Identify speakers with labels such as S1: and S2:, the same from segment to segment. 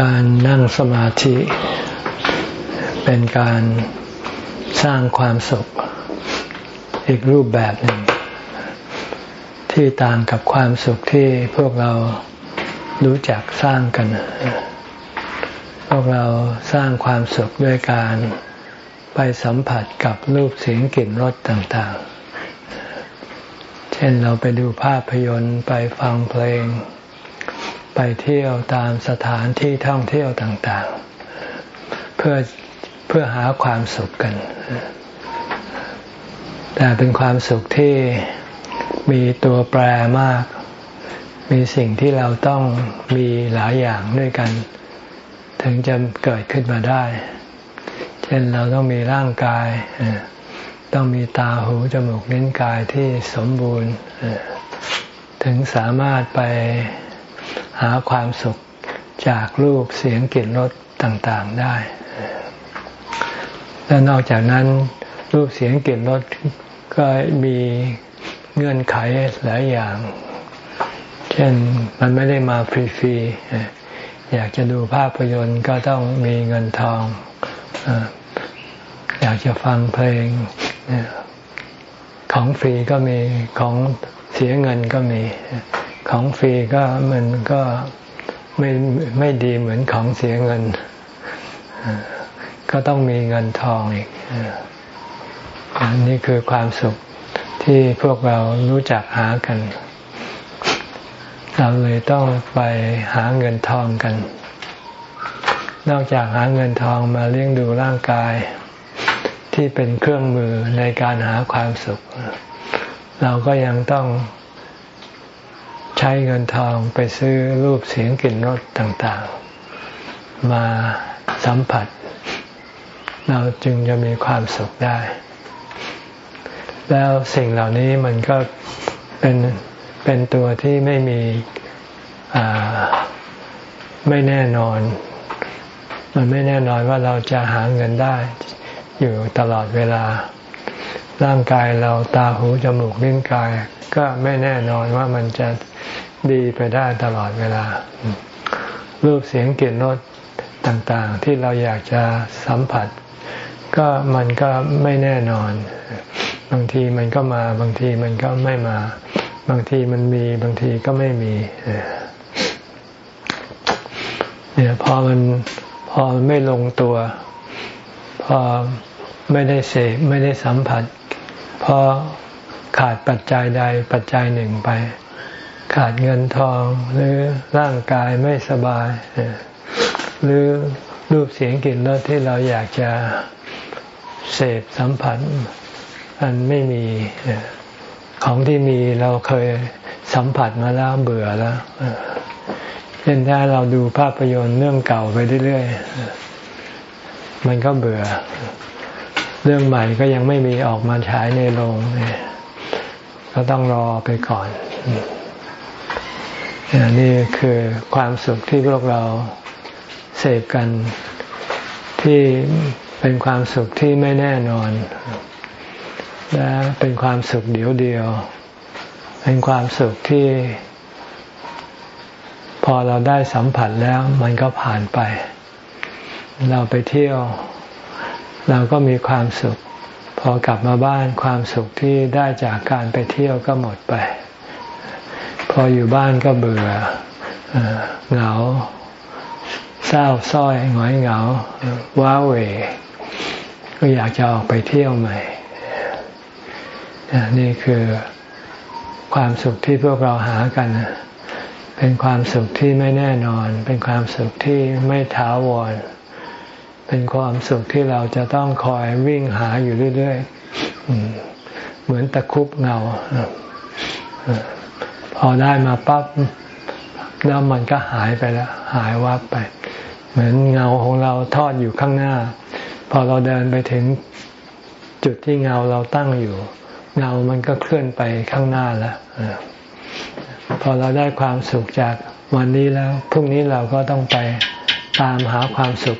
S1: การนั่งสมาธิ เป็นการสร้างความสุข อีกรูปแบบหนึ่ง ที่ต่างกับความสุขที่พวกเรารู้จักสร้างกัน พวกเราสร้างความสุขด้วยการไปสัมผัสกับรูปเสียงกลิ่นรสต่างๆ เช่นเราไปดูภาพยนตร์ไปฟังเพลง ไปเที่ยวตามสถานที่ท่องเที่ยวต่างๆ เพื่อเพื่อหาความสุขกัน แต่เป็นความสุขที่มีตัวแปรมาก มีสิ่งที่เราต้องมีหลายอย่างด้วยกัน ถึงจะเกิดขึ้นมาได้ เช่นเราต้องมีร่างกาย ต้องมีตาหูจมูกลิ้นกายที่สมบูรณ์ ถึงสามารถไป หาความสุขจากรูปเสียงกลิ่นรสต่างๆได้ และนอกจากนั้นรูปเสียงกลิ่นรสก็มีเงื่อนไขหลายอย่าง เช่นมันไม่ได้มาฟรีๆอยากจะดูภาพยนตร์ก็ต้องมีเงินทองอยากจะฟังเพลงของฟรีก็มีของเสียเงินก็มี ของฟรีก็มันก็ไม่ไม่ดีเหมือนของเสียเงิน ก็ต้องมีเงินทองอีกอันนี้คือความสุขที่พวกเรารู้จักหากัน เราเลยต้องไปหาเงินทองกัน นอกจากหาเงินทองมาเลี้ยงดูร่างกาย ที่เป็นเครื่องมือในการหาความสุข เราก็ยังต้อง ใช้เงินทองไปซื้อรูปเสียงกลิ่นรสต่างๆ มาสัมผัส เราจึงจะมีความสุขได้ แล้วสิ่งเหล่านี้มันก็เป็นเป็นตัวที่ไม่มีไม่แน่นอน มันไม่แน่นอนว่าเราจะหาเงินได้ อยู่ตลอดเวลา ร่างกายเราตาหูจมูกลิ้นกาย ก็ไม่แน่นอนว่ามันจะดีไปได้ตลอดเวลา รูปเสียงกลิ่นรสต่างๆ ที่เราอยากจะสัมผัส ก็มันก็ไม่แน่นอน บางทีมันก็มาบางทีมันก็ไม่มา บางทีมันมีบางทีก็ไม่มีเนี่ยพอมันพอมันไม่ลงตัว พอไม่ได้เสพไม่ได้สัมผัส พอ ขาดปัจจัยใดปัจจัยหนึ่งไป ขาดเงินทองหรือร่างกายไม่สบาย หรือรูปเสียงกลิ่นรสที่เราอยากจะเสพสัมผัสอันไม่มีของที่มีเราเคยสัมผัสมาแล้วเบื่อแล้วเช่นถ้าเราดูภาพยนตร์เรื่องเก่าไปเรื่อยๆมันก็เบื่อ เรื่องใหม่ก็ยังไม่มีออกมาฉายในโรง ก็ต้องรอไปก่อนนี่คือความสุขที่พวกเราเสพกันที่เป็นความสุขที่ไม่แน่นอน และเป็นความสุขเดียวเดียว เป็นความสุขที่ พอเราได้สัมผัสแล้วมันก็ผ่านไป เราไปเที่ยว เราก็มีความสุข พอกลับมาบ้านความสุขที่ได้จากการไปเที่ยวก็หมดไป พออยู่บ้านก็เบื่อเหงา เศร้าส้อยหงอยเหงา ว้าเหวก็อยากจะออกไปเที่ยวใหม่นี่คือความสุขที่พวกเราหากัน เป็นความสุขที่ไม่แน่นอน เป็นความสุขที่ไม่ถาวร เป็นความสุขที่เราจะต้องคอยวิ่งหาอยู่เรื่อยๆ เหมือนตะคุบเงา พอได้มาปั๊บแล้วมันก็หายไปแล้ว หายวับไป เหมือนเงาของเราทอดอยู่ข้างหน้า พอเราเดินไปถึงจุดที่เงาเราตั้งอยู่ เงามันก็เคลื่อนไปข้างหน้าแล้วพอเราได้ความสุขจากวันนี้แล้วพรุ่งนี้เราก็ต้องไปตามหาความสุข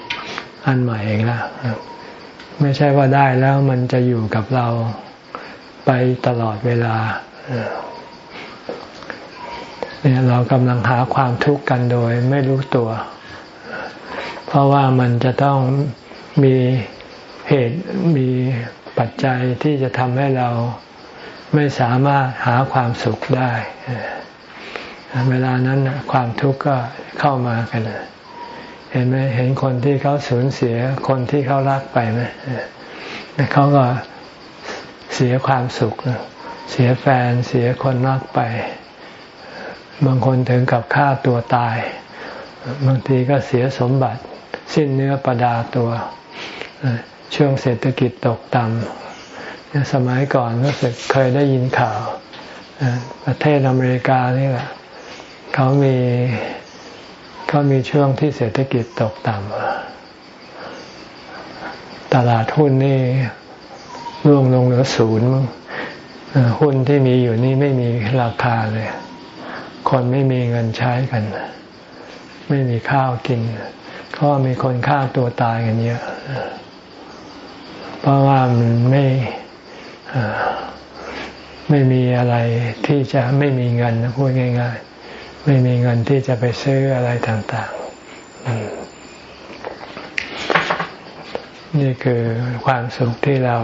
S1: อันใหม่เองละไม่ใช่ว่าได้แล้วมันจะอยู่กับเราไปตลอดเวลาเนี่ยเรากำลังหาความทุกข์กันโดยไม่รู้ตัว เพราะว่ามันจะต้องมีเหตุมีปัจจัยที่จะทำให้เราไม่สามารถหาความสุขได้ เวลานั้นความทุกข์ก็เข้ามากันเห็นไหมเห็นคนที่เขาสูญเสียคนที่เขารักไปไหมเขาก็เสียความสุข เสียแฟนเสียคนรักไป บางคนถึงกับฆ่าตัวตาย บางทีก็เสียสมบัติ สิ้นเนื้อประดาตัวช่วงเศรษฐกิจตกต่ำสมัยก่อนก็สึกเคยได้ยินข่าว ประเทศอเมริกานี่แหละเขามี เขามีช่วงที่เศรษฐกิจตกต่ำตลาดหุ้นนี่ร่วงลงเหลือศูนย์หุ้นที่มีอยู่นี่ไม่มีราคาเลย คนไม่มีเงินใช้กัน ไม่มีข้าวกิน ก็มีคนฆ่าตัวตายกันเยอะ เพราะว่ามันไม่ไม่มีอะไรที่จะไม่มีเงินพูดง่าย ๆ ไม่มีเงินที่จะไปซื้ออะไรต่างๆ นี่คือความสุขที่เรา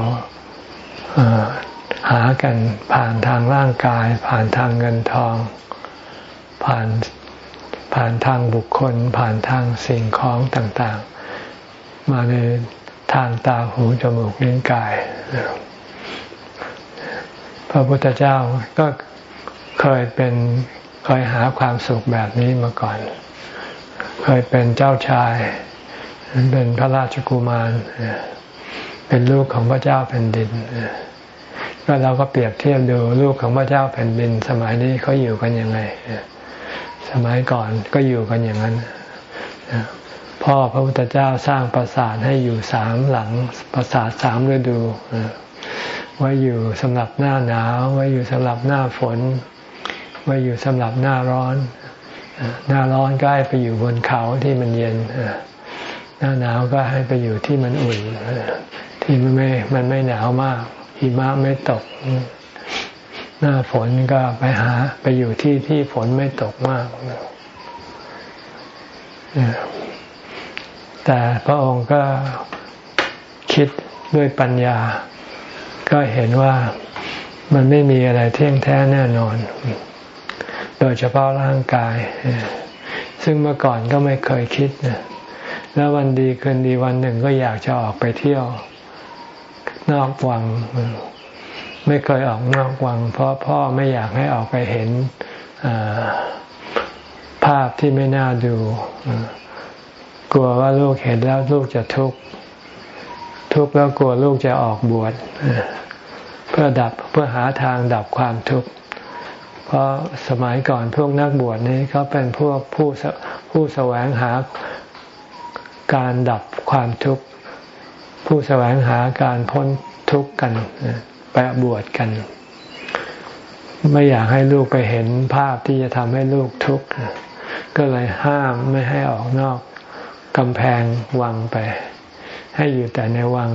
S1: หากันผ่านทางร่างกาย ผ่านทางเงินทอง ผ่านผ่านทางบุคคล ผ่านทางสิ่งของต่างๆ มาในทางตาหูจมูกลิ้นกาย พระพุทธเจ้าก็เคยเป็น เคยหาความสุขแบบนี้มาก่อน เคยเป็นเจ้าชาย เป็นพระราชกุมาร เป็นลูกของพระเจ้าแผ่นดินก็เราก็เปรียบเทียบดูลูกของพระเจ้าแผ่นดิน สมัยนี้เขาอยู่กันยังไง สมัยก่อนก็อยู่กันอย่างนั้นพ่อพระพุทธเจ้าสร้างปราสาทให้อยู่สามหลังปราสาทสามฤดูไว้อยู่สำหรับหน้าหนาวไว้อยู่สำหรับหน้าฝน ไว้อยู่สำหรับหน้าร้อน หน้าร้อนก็ให้ไปอยู่บนเขาที่มันเย็น หน้าหนาวก็ให้ไปอยู่ที่มันอุ่น ที่มันไม่ มันไม่หนาวมาก หิมะไม่ตก หน้าฝนก็ไปหา ไปอยู่ที่ที่ฝนไม่ตกมากแต่พระองค์ก็คิดด้วยปัญญา ก็เห็นว่ามันไม่มีอะไรเที่ยงแท้แน่นอน โดยเฉพาะร่างกาย ซึ่งเมื่อก่อนก็ไม่เคยคิดนะแล้ววันดีคืนดีวันหนึ่งก็อยากจะออกไปเที่ยวนอกวัง ไม่เคยออกนอกวัง เพราะพ่อไม่อยากให้ออกไปเห็นภาพที่ไม่น่าดู กลัวว่าลูกเห็นแล้วลูกจะทุกข์ทุกข์แล้วกลัวลูกจะออกบวชเพื่อดับเพื่อหาทางดับความทุกข์ เพราะสมัยก่อนพวกนักบวชนี้เขาเป็นพวกผู้ผู้แสวงหาการดับความทุกข์ ผู้แสวงหาการพ้นทุกข์กันไปบวชกัน ไม่อยากให้ลูกไปเห็นภาพที่จะทำให้ลูกทุกข์ก็เลยห้ามไม่ให้ออกนอกกำแพงวังไป ให้อยู่แต่ในวัง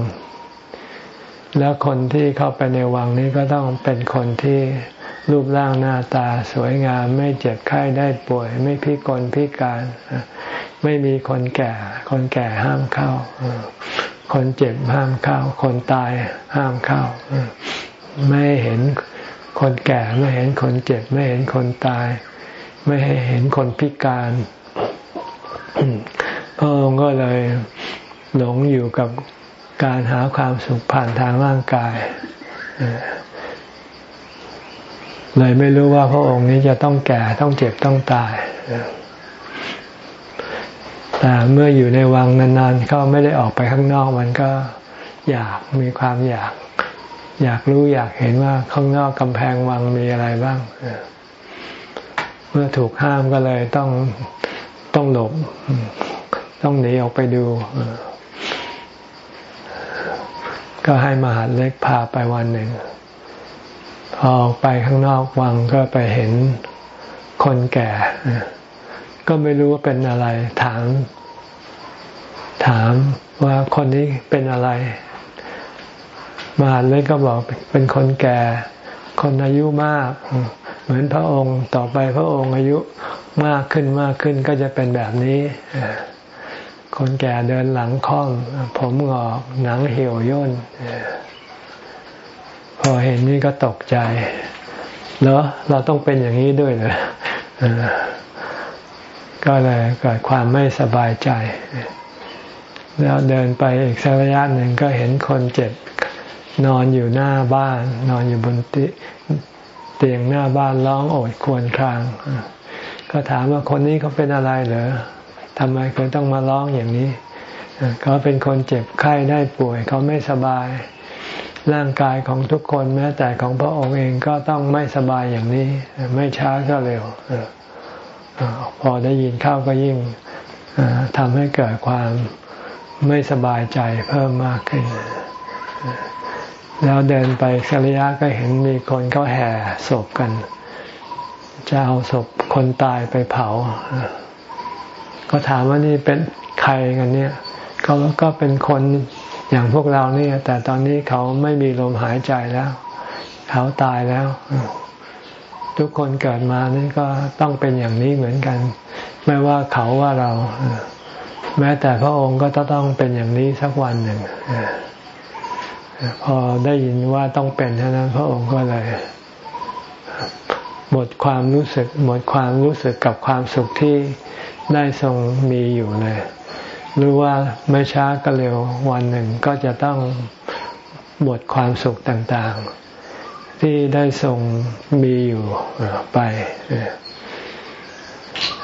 S1: แล้วคนที่เข้าไปในวังนี้ก็ต้องเป็นคนที่ รูปร่างหน้าตาสวยงาม ไม่เจ็บไข้ได้ป่วย ไม่พิกลพิการ ไม่มีคนแก่ คนแก่ห้ามเข้า คนเจ็บห้ามเข้า คนตายห้ามเข้า ไม่เห็นคนแก่ไม่เห็นคนเจ็บ ไม่เห็นคนตาย ไม่เห็นคนพิการพระองค์ก็เลยหลงอยู่กับการหาความสุขผ่านทางร่างกาย เลยไม่รู้ว่าพระองค์นี้จะต้องแก่ต้องเจ็บต้องตาย แต่เมื่ออยู่ในวังนานๆเขาไม่ได้ออกไปข้างนอก มันก็อยากมีความอยาก อยากรู้อยากเห็นว่าข้างนอกกำแพงวังมีอะไรบ้าง เมื่อถูกห้ามก็เลยต้องต้องหลบ ต้องหนีออกไปดูก็ให้มหาเล็กพาไปวันหนึ่ง พอออกไปข้างนอกวังก็ไปเห็นคนแก่ ก็ไม่รู้ว่าเป็นอะไร ถาม ถามว่าคนนี้เป็นอะไร มาเล็กก็บอกเป็นคนแก่ คนอายุมาก เหมือนพระองค์ต่อไปพระองค์อายุมากขึ้นมากขึ้นก็จะเป็นแบบนี้ คนแก่เดินหลังค่อมผมงอกหนังเหี่ยวย่น พอเห็นนี่ก็ตกใจเหรอเราต้องเป็นอย่างนี้ด้วยเหรอก็เลยเกิดความไม่สบายใจ แล้วเดินไปอีกสักระยะหนึ่งก็เห็นคนเจ็บนอนอยู่หน้าบ้าน นอนอยู่บนเตียงหน้าบ้านร้องโอดครวญคราง ก็ถามว่าคนนี้เขาเป็นอะไรเหรอทำไมเขาต้องมาร้องอย่างนี้เขาเป็นคนเจ็บไข้ได้ป่วยเขาไม่สบาย ร่างกายของทุกคนแม้แต่ของพระองค์เองก็ต้องไม่สบายอย่างนี้ ไม่ช้าก็เร็วพอได้ยินเข้าก็ยิ่งทำให้เกิดความไม่สบายใจเพิ่มมากขึ้น แล้วเดินไปสักระยะก็เห็นมีคนเขาแห่ศพกัน จะเอาศพคนตายไปเผา ก็ถามว่านี่เป็นใครกันเนี่ยเขาก็เป็นคน อย่างพวกเราเนี่ย แต่ตอนนี้เขาไม่มีลมหายใจแล้ว เขาตายแล้ว ทุกคนเกิดมานี่ก็ต้องเป็นอย่างนี้เหมือนกัน ไม่ว่าเขาว่าเรา แม้แต่พระองค์ก็ต้องเป็นอย่างนี้สักวันหนึ่งพอได้ยินว่าต้องเป็นเท่านั้นพระองค์ก็เลยหมดความรู้สึก หมดความรู้สึกกับความสุขที่ได้ทรงมีอยู่เลย รู้ว่าไม่ช้าก็เร็ววันหนึ่งก็จะต้องหมดความสุขต่างๆ ที่ได้ทรงมีอยู่ไป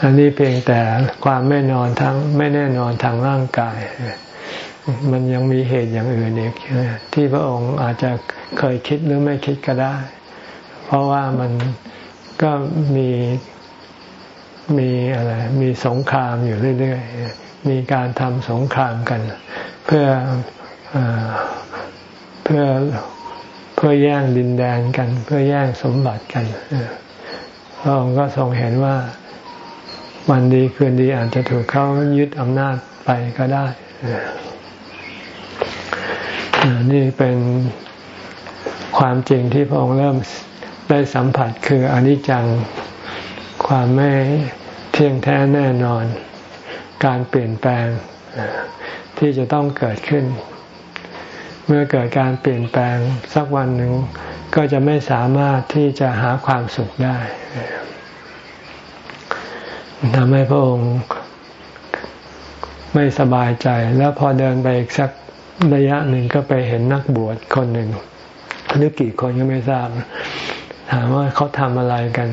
S1: อันนี้เพียงแต่ความไม่นอนทั้งไม่แน่นอนทางร่างกาย มันยังมีเหตุอย่างอื่นอีกที่พระองค์อาจจะเคยคิดหรือไม่คิดก็ได้ เพราะว่ามันก็มีมีอะไรมีสงครามอยู่เรื่อยๆ มีการทำสงครามกัน เพื่ออเพื่อเพื่อแย่งดินแดนกัน เพื่อแย่งสมบัติกันพระองค์ก็ทรงเห็นว่าวันดีคืนดีอาจจะถูกเขายึดอำนาจไปก็ได้นี่เป็นความจริงที่พระองค์เริ่มได้สัมผัสคืออนิจจังความไม่เที่ยงแท้แน่นอน การเปลี่ยนแปลงที่จะต้องเกิดขึ้น เมื่อเกิดการเปลี่ยนแปลงสักวันหนึ่ง ก็จะไม่สามารถที่จะหาความสุขได้ทำให้พระองค์ไม่สบายใจ แล้วพอเดินไปอีกสักระยะหนึ่งก็ไปเห็นนักบวชคนหนึ่งหรือกี่คนก็ไม่ทราบ ถามว่าเขาทำอะไรกัน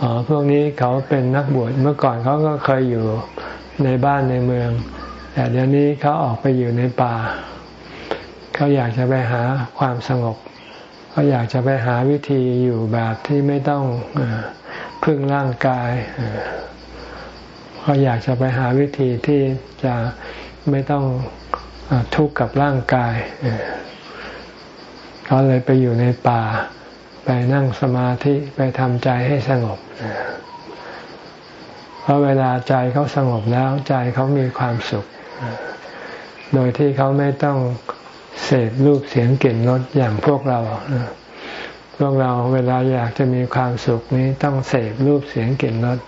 S1: อ๋อพวกนี้เขาเป็นนักบวชเมื่อก่อนเขาก็เคยอยู่ ในบ้านในเมือง แต่เดี๋ยวนี้เขาออกไปอยู่ในป่า เขาอยากจะไปหาความสงบ เขาอยากจะไปหาวิธีอยู่แบบที่ไม่ต้องพึ่งร่างกายเขาอยากจะไปหาวิธีที่จะไม่ต้องทุกข์กับร่างกายเขาเลยไปอยู่ในป่า ไปนั่งสมาธิไปทำใจให้สงบ เพราะเวลาใจเขาสงบแล้วใจเขามีความสุข โดยที่เขาไม่ต้องเสพรูปเสียงกลิ่นรสอย่างพวกเราพวกเราเวลาอยากจะมีความสุขนี้ต้องเสพรูปเสียงกลิ่นรส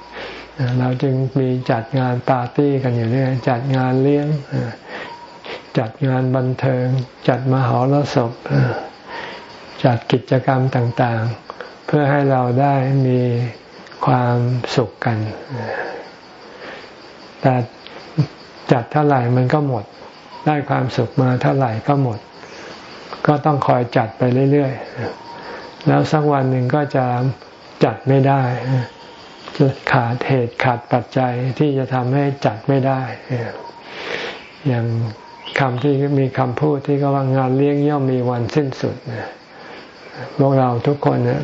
S1: เราจึงมีจัดงานปาร์ตี้กันอยู่เรื่อยจัดงานเลี้ยงจัดงานบันเทิง จัดมหรสพจัดกิจกรรมต่างๆ เพื่อให้เราได้มี ความสุขกัน แต่จัดเท่าไหร่มันก็หมด ได้ความสุขมาเท่าไหร่ก็หมด ก็ต้องคอยจัดไปเรื่อยๆ แล้วสักวันหนึ่งก็จะจัดไม่ได้จะขาดเหตุขาดปัจจัยที่จะทำให้จัดไม่ได้ อย่างคำที่มีคำพูดที่ก็ว่างานเลี้ยงย่อมมีวันสิ้นสุดพวกเราทุกคนเนี่ย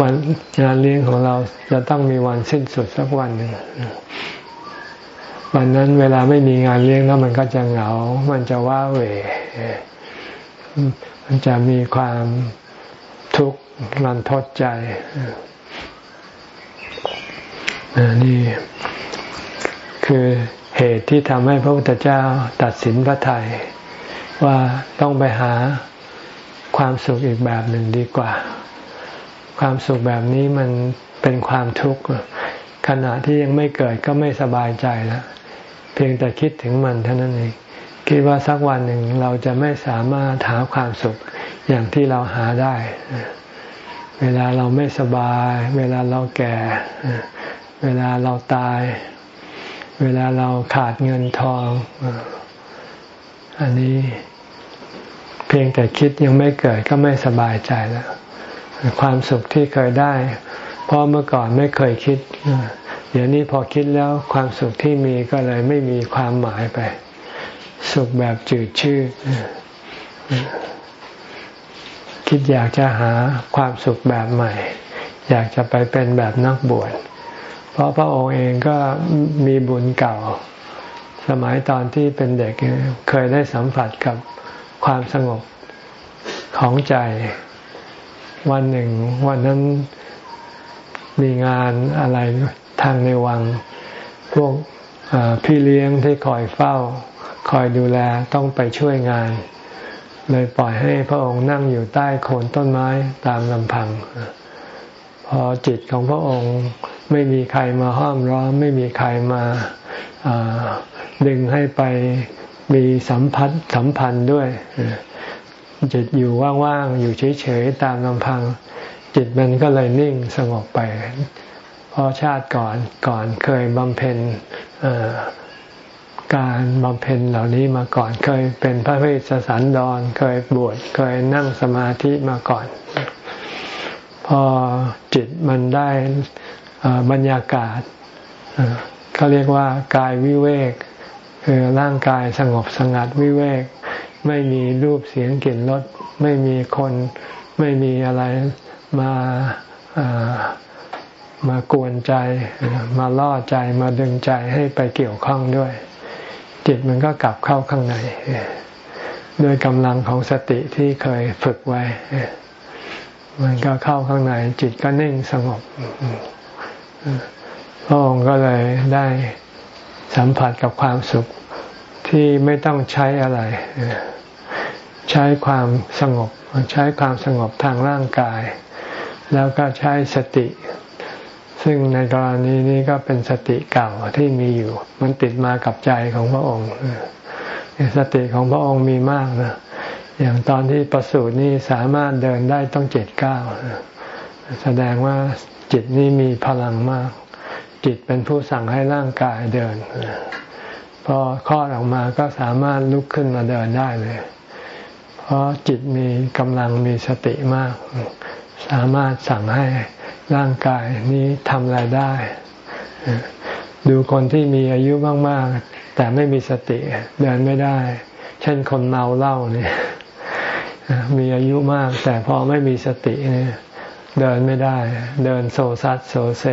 S1: วันงานเลี้ยงของเราจะต้องมีวันสิ้นสุดสักวันหนึ่งวันนั้นเวลาไม่มีงานเลี้ยงแล้วมันก็จะเหงา มันจะว้าเหวมันจะมีความทุกข์รันทดใจนี่คือเหตุที่ทำให้พระพุทธเจ้าตัดสินพระไทยว่าต้องไปหาความสุขอีกแบบหนึ่งดีกว่า ความสุขแบบนี้มันเป็นความทุกข์ขณะที่ยังไม่เกิดก็ไม่สบายใจแล้วเพียงแต่คิดถึงมันเท่านั้นเองคิดว่าสักวันหนึ่งเราจะไม่สามารถหาความสุขอย่างที่เราหาได้ เวลาเราไม่สบาย เวลาเราแก่ เวลาเราตาย เวลาเราขาดเงินทอง อันนี้เพียงแต่คิดยังไม่เกิดก็ไม่สบายใจแล้ว ความสุขที่เคยได้ เพราะเมื่อก่อนไม่เคยคิด เดี๋ยวนี้พอคิดแล้วความสุขที่มีก็เลยไม่มีความหมายไป สุขแบบจืดชืดคิดอยากจะหาความสุขแบบใหม่ อยากจะไปเป็นแบบนักบวชเพราะพระองค์เองก็มีบุญเก่า สมัยตอนที่เป็นเด็กเคยได้สัมผัสกับความสงบของใจ วันหนึ่ง วันนั้นมีงานอะไรทางในวัง พวกพี่เลี้ยงที่คอยเฝ้า คอยดูแลต้องไปช่วยงาน เลยปล่อยให้พระองค์นั่งอยู่ใต้โคนต้นไม้ตามลำพัง พอจิตของพระองค์ไม่มีใครมาห้อมร้อม ไม่มีใครมาดึงให้ไปมีสัมพัทธ์สัมพันธ์ด้วย จิตอยู่ว่างๆอยู่เฉยๆตามลำพัง จิตมันก็เลยนิ่งสงบไปเพราะชาติก่อนก่อนเคยบำเพ็ญการบำเพ็ญเหล่านี้มาก่อนเคยเป็นพระเวสสันดรเคยบวชเคยนั่งสมาธิมาก่อน พอจิตมันได้บรรยากาศเขาเรียกว่ากายวิเวกคือร่างกายสงบสงัดวิเวก ไม่มีรูปเสียงกลิ่นรสไม่มีคนไม่มีอะไรมามากวนใจ มาล่อใจมาดึงใจให้ไปเกี่ยวข้องด้วย จิตมันก็กลับเข้าข้างในด้วยกำลังของสติที่เคยฝึกไว้ มันก็เข้าข้างใน จิตก็นิ่งสงบพระองค์ก็เลยได้สัมผัสกับความสุข ที่ไม่ต้องใช้อะไร ใช้ความสงบ ใช้ความสงบทางร่างกาย แล้วก็ใช้สติ ซึ่งในกรณีนี้ก็เป็นสติเก่าที่มีอยู่ มันติดมากับใจของพระองค์สติของพระองค์มีมากนะอย่างตอนที่ประสูตินี่สามารถเดินได้ต้องเจ็ดเก้าแสดงว่าจิตนี้มีพลังมาก จิตเป็นผู้สั่งให้ร่างกายเดิน พอคลอดออกมาก็สามารถลุกขึ้นมาเดินได้เลย เพราะจิตมีกำลังมีสติมาก สามารถสั่งให้ร่างกายนี้ทำอะไรได้ ดูคนที่มีอายุมาก ๆ แต่ไม่มีสติเดินไม่ได้ เช่นคนเมาเหล้าเนี่ยมีอายุมาก แต่พอไม่มีสติเนี่ยเดินไม่ได้ เดินโซซัดโซเซ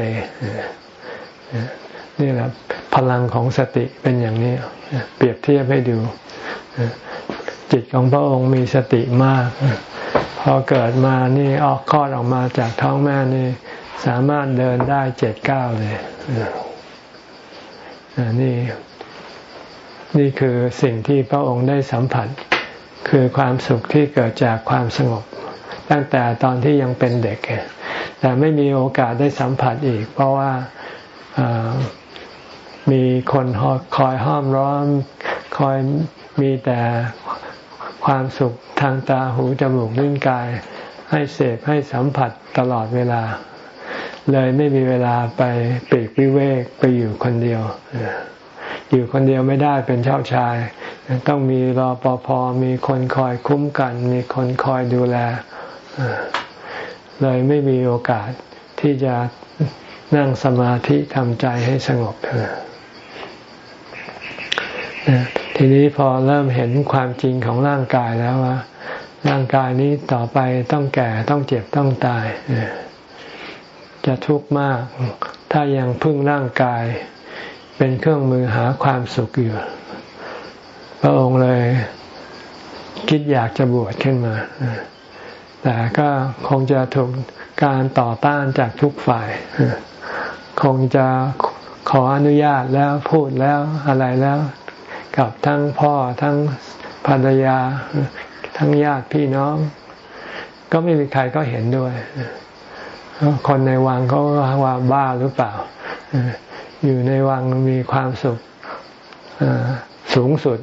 S1: นี่แหละพลังของสติเป็นอย่างนี้ เปรียบเทียบให้ดู จิตของพระองค์มีสติมาก พอเกิดมานี่ออกคลอดออกมาจากท้องแม่นี่สามารถเดินได้เจ็ดเก้าเลยนี่นี่คือสิ่งที่พระองค์ได้สัมผัส คือความสุขที่เกิดจากความสงบ ตั้งแต่ตอนที่ยังเป็นเด็ก แต่ไม่มีโอกาสได้สัมผัสอีก เพราะว่า มีคนคอยห้อมร้อม คอยมีแต่ความสุขทางตาหูจมูกลิ้นกาย ให้เสพให้สัมผัสตลอดเวลา เลยไม่มีเวลาไปปีกวิเวกไปอยู่คนเดียว อยู่คนเดียวไม่ได้เป็นเจ้าชาย ต้องมีรอปภมีคนคอยคุ้มกัน มีคนคอยดูแล เลยไม่มีโอกาสที่จะนั่งสมาธิทำใจให้สงบ ทีนี้พอเริ่มเห็นความจริงของร่างกายแล้วว่า ร่างกายนี้ต่อไปต้องแก่ต้องเจ็บต้องตาย จะทุกข์มาก ถ้ายังพึ่งร่างกาย เป็นเครื่องมือหาความสุขอยู่ พระองค์เลยคิดอยากจะบวชขึ้นมา แต่ก็คงจะถูกการต่อต้านจากทุกฝ่าย คงจะขออนุญาตแล้วพูดแล้วอะไรแล้ว กับทั้งพ่อทั้งภรรยา ทั้งญาติพี่น้อง ก็ไม่มีใครก็เห็นด้วย คนในวังเขาว่าบ้าหรือเปล่า อยู่ในวังมีความสุขสูงสุด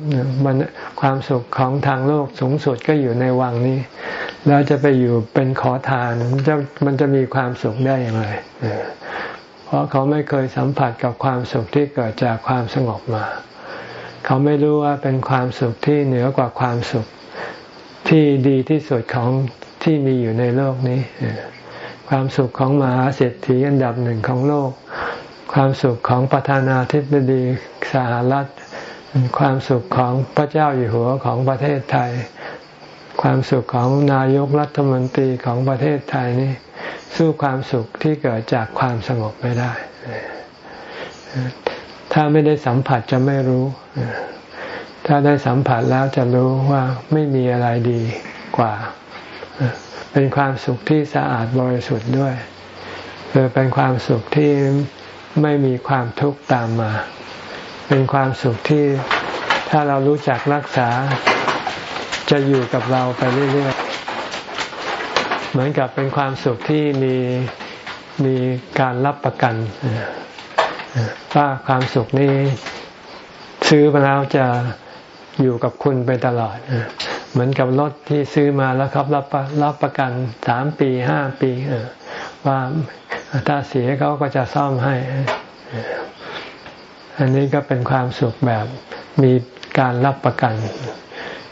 S1: มันความสุขของทางโลกสูงสุดก็อยู่ในวังนี้ แล้วจะไปอยู่เป็นขอทานมันจะมันจะมีความสุขได้อย่างไรเพราะเขาไม่เคยสัมผัสกับความสุขที่เกิดจากความสงบมา เขาไม่รู้ว่าเป็นความสุขที่เหนือกว่าความสุขที่ดีที่สุดของที่มีอยู่ในโลกนี้ ความสุขของมหาเศรษฐีอันดับหนึ่งของโลก ความสุขของประธานาธิบดีสหรัฐ ความสุขของพระเจ้าอยู่หัวของประเทศไทย ความสุขของนายกรัฐมนตรีของประเทศไทยนี่สู้ความสุขที่เกิดจากความสงบไม่ได้ ถ้าไม่ได้สัมผัสจะไม่รู้ ถ้าได้สัมผัสแล้วจะรู้ว่าไม่มีอะไรดีกว่า เป็นความสุขที่สะอาดบริสุทธิ์ด้วยคือเป็นความสุขที่ไม่มีความทุกข์ตามมา เป็นความสุขที่ถ้าเรารู้จักรักษา จะอยู่กับเราไปเรื่อยๆ เหมือนกับเป็นความสุขที่มีมีการรับประกันว่าความสุขนี้ ซื้อมาแล้วจะอยู่กับคุณไปตลอด เหมือนกับรถที่ซื้อมาแล้วครับรับรับประกันสามปีห้าปีว่าถ้าเสียเขาก็จะซ่อมให้ อันนี้ก็เป็นความสุขแบบมีการรับประกัน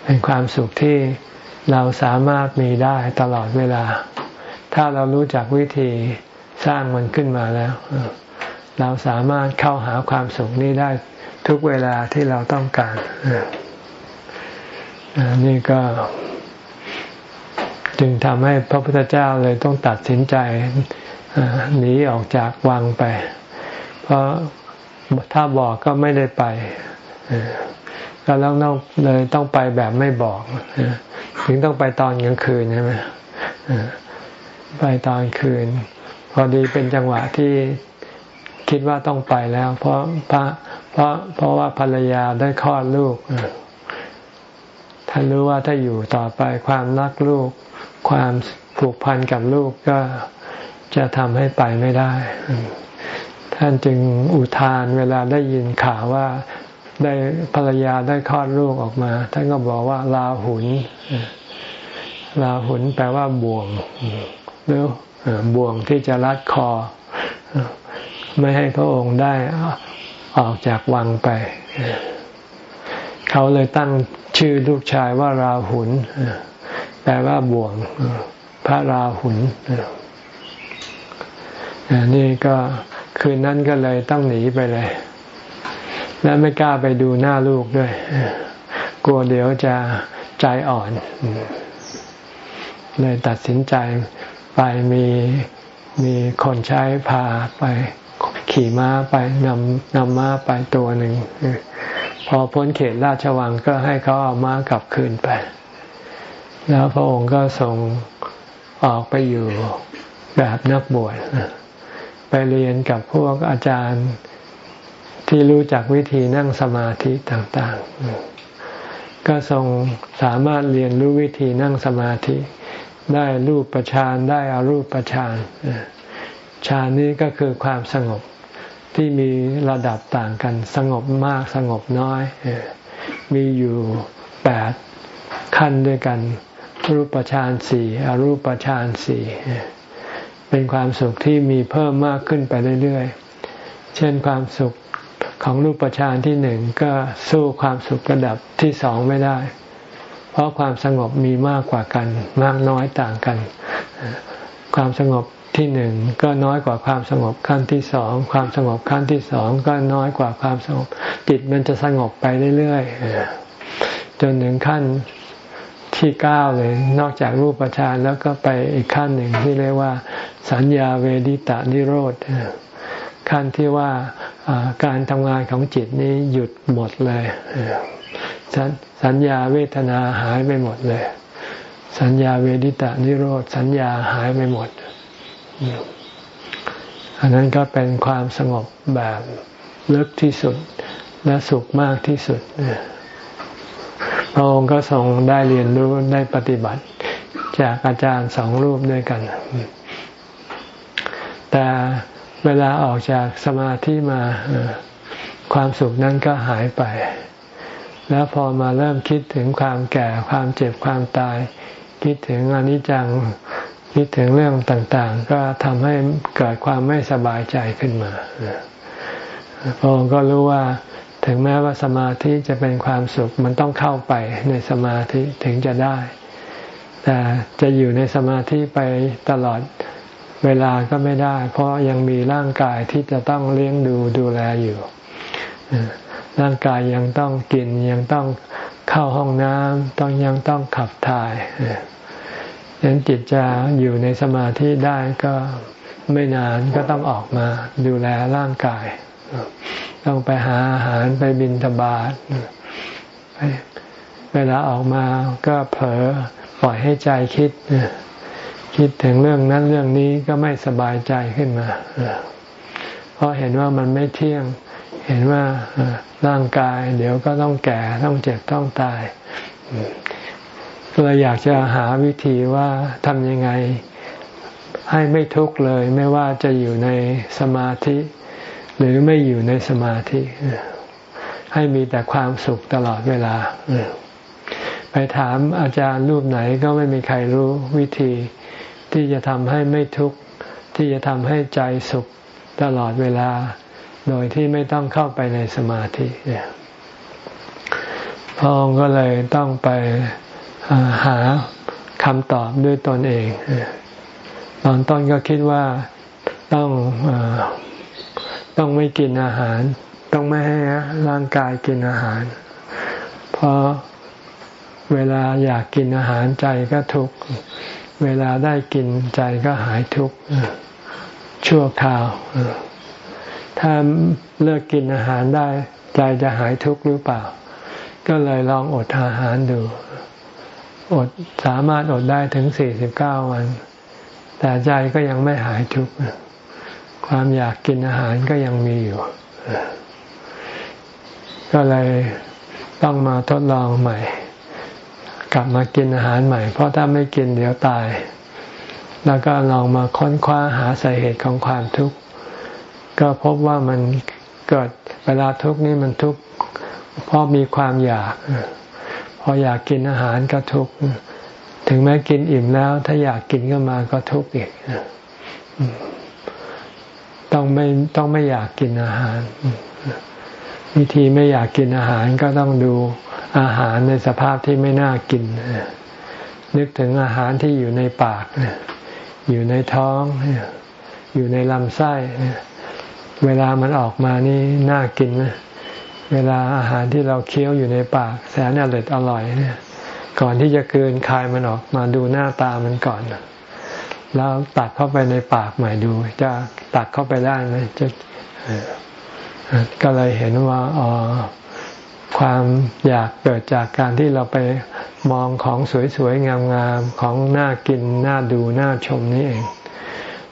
S1: เป็นความสุขที่เราสามารถมีได้ตลอดเวลา ถ้าเรารู้จักวิธีสร้างมันขึ้นมาแล้ว เราสามารถเข้าหาความสุขนี้ได้ ทุกเวลาที่เราต้องการนี่ก็ จึงทำให้พระพุทธเจ้าเลยต้องตัดสินใจหนีออกจากวังไป เพราะถ้าบอกก็ไม่ได้ไปก็แล้วต้องเลยต้องไปแบบไม่บอกถึงต้องไปตอนกลางคืนใช่ไหมไปตอนคืน พอดีเป็นจังหวะที่คิดว่าต้องไปแล้ว เพราะพระ เพราะเพราะว่าภรรยาได้คลอดลูกท่านรู้ว่าถ้าอยู่ต่อไปความรักลูก ความผูกพันกับลูกก็จะทำให้ไปไม่ได้ ท่านจึงอุทานเวลาได้ยินข่าวว่าได้ภรรยาได้คลอดลูกออกมา ท่านก็บอกว่าลาหุนลาหุนแปลว่าบ่วงหรือบ่วงที่จะรัดคอ ไม่ให้พระองค์ได้ ออกจากวังไป เขาเลยตั้งชื่อลูกชายว่าราหุนแปลว่าบ่วง พระราหุนนี่ก็คืนนั้นก็เลยต้องหนีไปเลย และไม่กล้าไปดูหน้าลูกด้วย กลัวเดี๋ยวจะใจอ่อน เลยตัดสินใจไปมีมีคนใช้พาไป ขี่ม้าไปนำนำม้าไปตัวหนึ่งพอพ้นเขตราชวังก็ให้เขาเอาม้ากลับคืนไป แล้วพระองค์ก็ส่งออกไปอยู่แบบนักบวชไปเรียนกับพวกอาจารย์ที่รู้จักวิธีนั่งสมาธิต่างๆ ก็ทรงสามารถเรียนรู้วิธีนั่งสมาธิ ได้รูปประชานได้อารูปประชานฌานนี้ก็คือความสงบ ที่มีระดับต่างกัน สงบมากสงบน้อย มีอยู่แปดขั้นด้วยกัน รูปฌานสี่อรูปฌานสี่เป็นความสุขที่มีเพิ่มมากขึ้นไปเรื่อยๆ เช่นความสุขของรูปฌานที่หนึ่งก็สู้ความสุขระดับที่สองไม่ได้ เพราะความสงบมีมากกว่ากัน มากน้อยต่างกัน ความสงบ ที่หนึ่งก็น้อยกว่าความสงบขั้นที่สองความสงบขั้นที่สองก็น้อยกว่าความสงบ จิตมันจะสงบไปเรื่อยๆจนถึงขั้นที่เก้าเลย นอกจากรูปฌานแล้วก็ไปอีกขั้นหนึ่งที่เรียกว่า สัญญาเวดิตานิโรธขั้นที่ว่าการทำงานของจิตนี้หยุดหมดเลยสัญญาเวทนาหายไปหมดเลย สัญญาเวดิตานิโรธสัญญาหายไปหมด อันนั้นก็เป็นความสงบแบบลึกที่สุดและสุขมากที่สุดพระองค์ก็ทรงได้เรียนรู้ได้ปฏิบัติจากอาจารย์สองรูปด้วยกัน แต่เวลาออกจากสมาธิมาความสุขนั้นก็หายไป แล้วพอมาเริ่มคิดถึงความแก่ความเจ็บความตาย คิดถึงอนิจจัง คิดถึงเรื่องต่างๆ ก็ทำให้เกิดความไม่สบายใจขึ้นมาพระองค์ก็รู้ว่าถึงแม้ว่าสมาธิจะเป็นความสุขมันต้องเข้าไปในสมาธิถึงจะได้ แต่จะอยู่ในสมาธิไปตลอดเวลาก็ไม่ได้ เพราะยังมีร่างกายที่จะต้องเลี้ยงดูดูแลอยู่ร่างกายยังต้องกินยังต้องเข้าห้องน้ำต้องยังต้องขับถ่าย ฉะนั้นจิตจะอยู่ในสมาธิได้ก็ไม่นานก็ต้องออกมาดูแลร่างกาย ต้องไปหาอาหารไปบินทบาทเวลาออกมาก็เผลอปล่อยให้ใจคิด คิดถึงเรื่องนั้นเรื่องนี้ก็ไม่สบายใจขึ้นมา เพราะเห็นว่ามันไม่เที่ยง เห็นว่าร่างกาย เดี๋ยวก็ต้องแก่ต้องเจ็บต้องตาย เลยอยากจะหาวิธีว่าทำยังไงให้ไม่ทุกข์เลยไม่ว่าจะอยู่ในสมาธิ หรือไม่อยู่ในสมาธิ ให้มีแต่ความสุขตลอดเวลา ไปถามอาจารย์รูปไหนก็ไม่มีใครรู้วิธี ที่จะทำให้ไม่ทุกข์ที่จะทำให้ใจสุขตลอดเวลา โดยที่ไม่ต้องเข้าไปในสมาธิพระองค์ก็เลยต้องไป หาคำตอบด้วยตนเอง ตอนต้นก็คิดว่าต้องต้องไม่กินอาหาร ต้องไม่ให้ร่างกายกินอาหาร เพราะเวลาอยากกินอาหารใจก็ทุกข์เวลาได้กินใจก็หายทุกข์ชั่วคราว ถ้าเลิกกินอาหารได้ ใจจะหายทุกข์หรือเปล่า ก็เลยลองอดอาหารดู อดสามารถอดได้ถึงสี่สิบเก้าวัน แต่ใจก็ยังไม่หายทุกข์ความอยากกินอาหารก็ยังมีอยู่ ก็เลยต้องมาทดลองใหม่ กลับมากินอาหารใหม่ เพราะถ้าไม่กินเดี๋ยวตาย แล้วก็ลองมาค้นคว้าหาสาเหตุของความทุกข์ ก็พบว่ามันเกิดเวลาทุกข์นี่มันทุกข์เพราะมีความอยาก พออยากกินอาหารก็ทุกข์ถึงแม้กินอิ่มแล้ว ถ้าอยากกินก็มาก็ทุกข์อีกต้องไม่ต้องไม่อยากกินอาหาร วิธีไม่อยากกินอาหารก็ต้องดูอาหารในสภาพที่ไม่น่ากิน นึกถึงอาหารที่อยู่ในปาก อยู่ในท้อง อยู่ในลำไส้ เวลามันออกมานี่น่ากิน เวลาอาหารที่เราเคี้ยวอยู่ในปาก แสนอร่อยอร่อยเนี่ยก่อนที่จะเกินคายมันออกมาดูหน้าตามันก่อน แล้วตักเข้าไปในปากใหม่ดู จะตักเข้าไปได้ไหมจะก็เลยเห็นว่าอ๋อความอยากเกิดจากการที่เราไปมองของสวยๆงามๆของน่ากินน่าดูน่าชมนี่เอง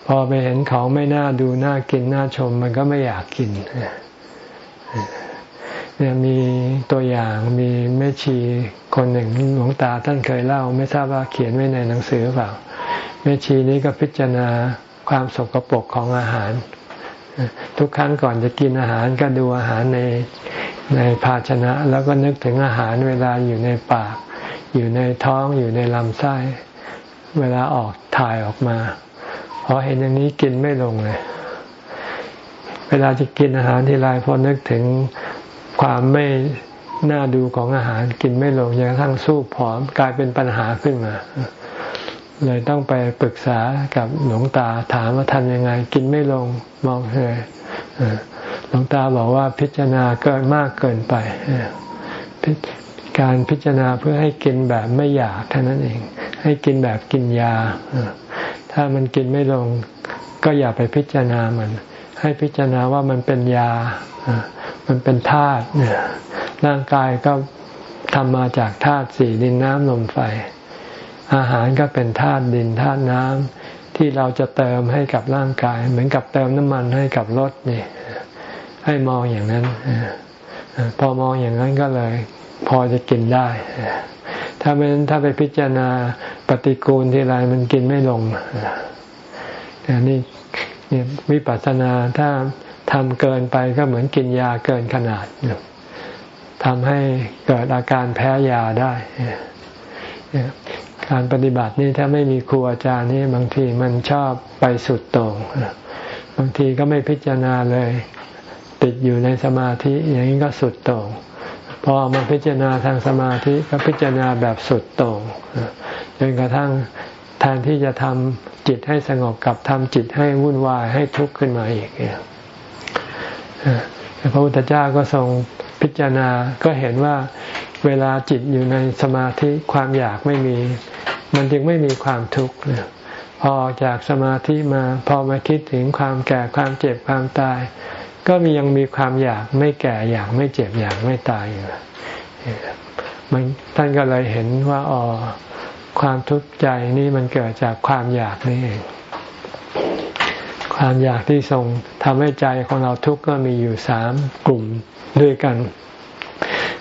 S1: พอไปเห็นของไม่น่าดูน่ากินน่าชม มันก็ไม่อยากกิน เนี่ยมีตัวอย่างมีแม่ชีคนหนึ่งหลวงตาท่านเคยเล่า ไม่ทราบว่าเขียนไว้ในหนังสือเปล่าแม่ชีนี้ก็พิจารณาความสกปรกของอาหาร ทุกครั้งก่อนจะกินอาหารก็ดูอาหารในในภาชนะ แล้วก็นึกถึงอาหารเวลาอยู่ในปาก อยู่ในท้องอยู่ในลำไส้ เวลาออกถ่ายออกมาพอเห็นอย่างนี้กินไม่ลงเลย เวลาจะกินอาหารทีไรพอนึกถึง ความไม่น่าดูของอาหารกินไม่ลงยังทั้งสู้ผอมกลายเป็นปัญหาขึ้นมา เลยต้องไปปรึกษากับหลวงตาถามว่าทำยังไง กินไม่ลงมองเลยหลวงตาบอกว่าพิจารณาเกินมากเกินไปการพิจารณาเพื่อให้กินแบบไม่อยากเท่านั้นเอง ให้กินแบบกินยา ถ้ามันกินไม่ลง ก็อย่าไปพิจารณามัน ให้พิจารณาว่ามันเป็นยา มันเป็นธาตุร่างกายก็ทำมาจากธาตุสี่ดินน้ำลมไฟ อาหารก็เป็นธาตุดินธาตุน้ำที่เราจะเติมให้กับร่างกาย เหมือนกับเติมน้ำมันให้กับรถนี่ ให้มองอย่างนั้น พอมองอย่างนั้นก็เลย พอจะกินได้ ถ้าไม่ถ้าไปพิจารณาปฏิกูลทีไรมันกินไม่ลงแต่นี่นี่วิปัสสนาถ้า ทำเกินไปก็เหมือนกินยาเกินขนาดทำให้เกิดอาการแพ้ยาได้ การปฏิบัตินี่ถ้าไม่มีครูอาจารย์นี่บางทีมันชอบไปสุดโต่งบางทีก็ไม่พิจารณาเลย ติดอยู่ในสมาธิอย่างนี้ก็สุดโต่งพอมาพิจารณาทางสมาธิก็พิจารณาแบบสุดโต่งจนกระทั่งแทนที่จะทำจิตให้สงบกับทำจิตให้วุ่นวายให้ทุกข์ขึ้นมาอีก พระพุทธเจ้าก็ทรงพิจารณาก็เห็นว่าเวลาจิตอยู่ในสมาธิความอยากไม่มี มันจึงไม่มีความทุกข์พอจากสมาธิมาพอมาคิดถึงความแก่ความเจ็บความตาย ก็มียังมีความอยากไม่แก่อยากไม่เจ็บอยากไม่ตายอยู่มันท่านก็เลยเห็นว่าอ๋อความทุกข์ใจนี่มันเกิดจากความอยากนี่เอง ความอยากที่ส่งทำให้ใจของเราทุกข์ก็มีอยู่สามกลุ่มด้วยกัน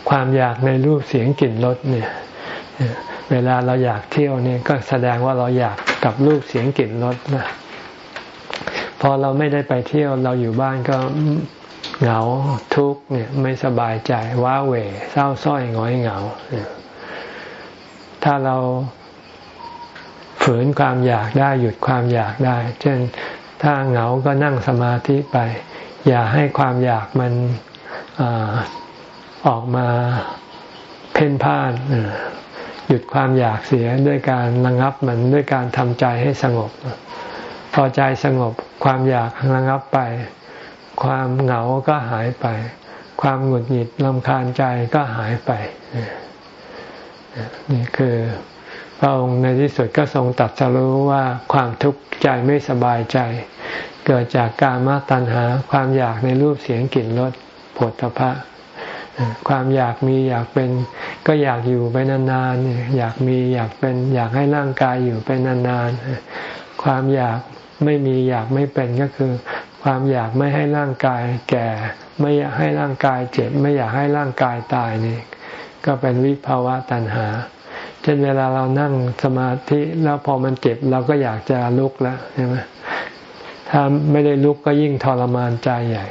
S1: ความอยากในรูปเสียงกลิ่นรสเนี่ย เวลาเราอยากเที่ยวนี่ก็แสดงว่าเราอยากกับรูปเสียงกลิ่นรสนะพอเราไม่ได้ไปเที่ยวเราอยู่บ้านก็เหงาทุกข์เนี่ยไม่สบายใจว้าเหวเศร้าส้อยง้อยเหงา ถ้าเราฝืนความอยากได้หยุดความอยากได้ เช่น ถ้าเหงาก็นั่งสมาธิไป อย่าให้ความอยากมันอออกมาเพ่นพ่านหยุดความอยากเสียด้วยการระงับมันด้วยการทำใจให้สงบ พอใจสงบความอยากระงับไป ความเหงาก็หายไป ความหงุดหงิดลำคาญใจก็หายไปนี่คือ พระองค์ในที่สุดก็ทรงตัดสรู้ว่าความทุกข์ใจไม่สบายใจ เกิดจากการมาตัณหาความอยากในรูปเสียงกลิ่นรสผลตภะความอยากมีอยากเป็นก็อยากอยู่ไปนานๆอยากมีอยากเป็น อยากให้ร่างกายอยู่ไปนานๆความอยากไม่มีอยากไม่เป็นก็คือ ความอยากไม่ให้ร่างกายแก่ ไม่อยากให้ร่างกายเจ็บ ไม่อยากให้ร่างกายตายนี่ก็เป็นวิภาวะตัณหา เช่นเวลาเรานั่งสมาธิแล้วพอมันเจ็บเราก็อยากจะลุกแล้วใช่ไหมถ้าไม่ได้ลุกก็ยิ่งทรมานใจใหญ่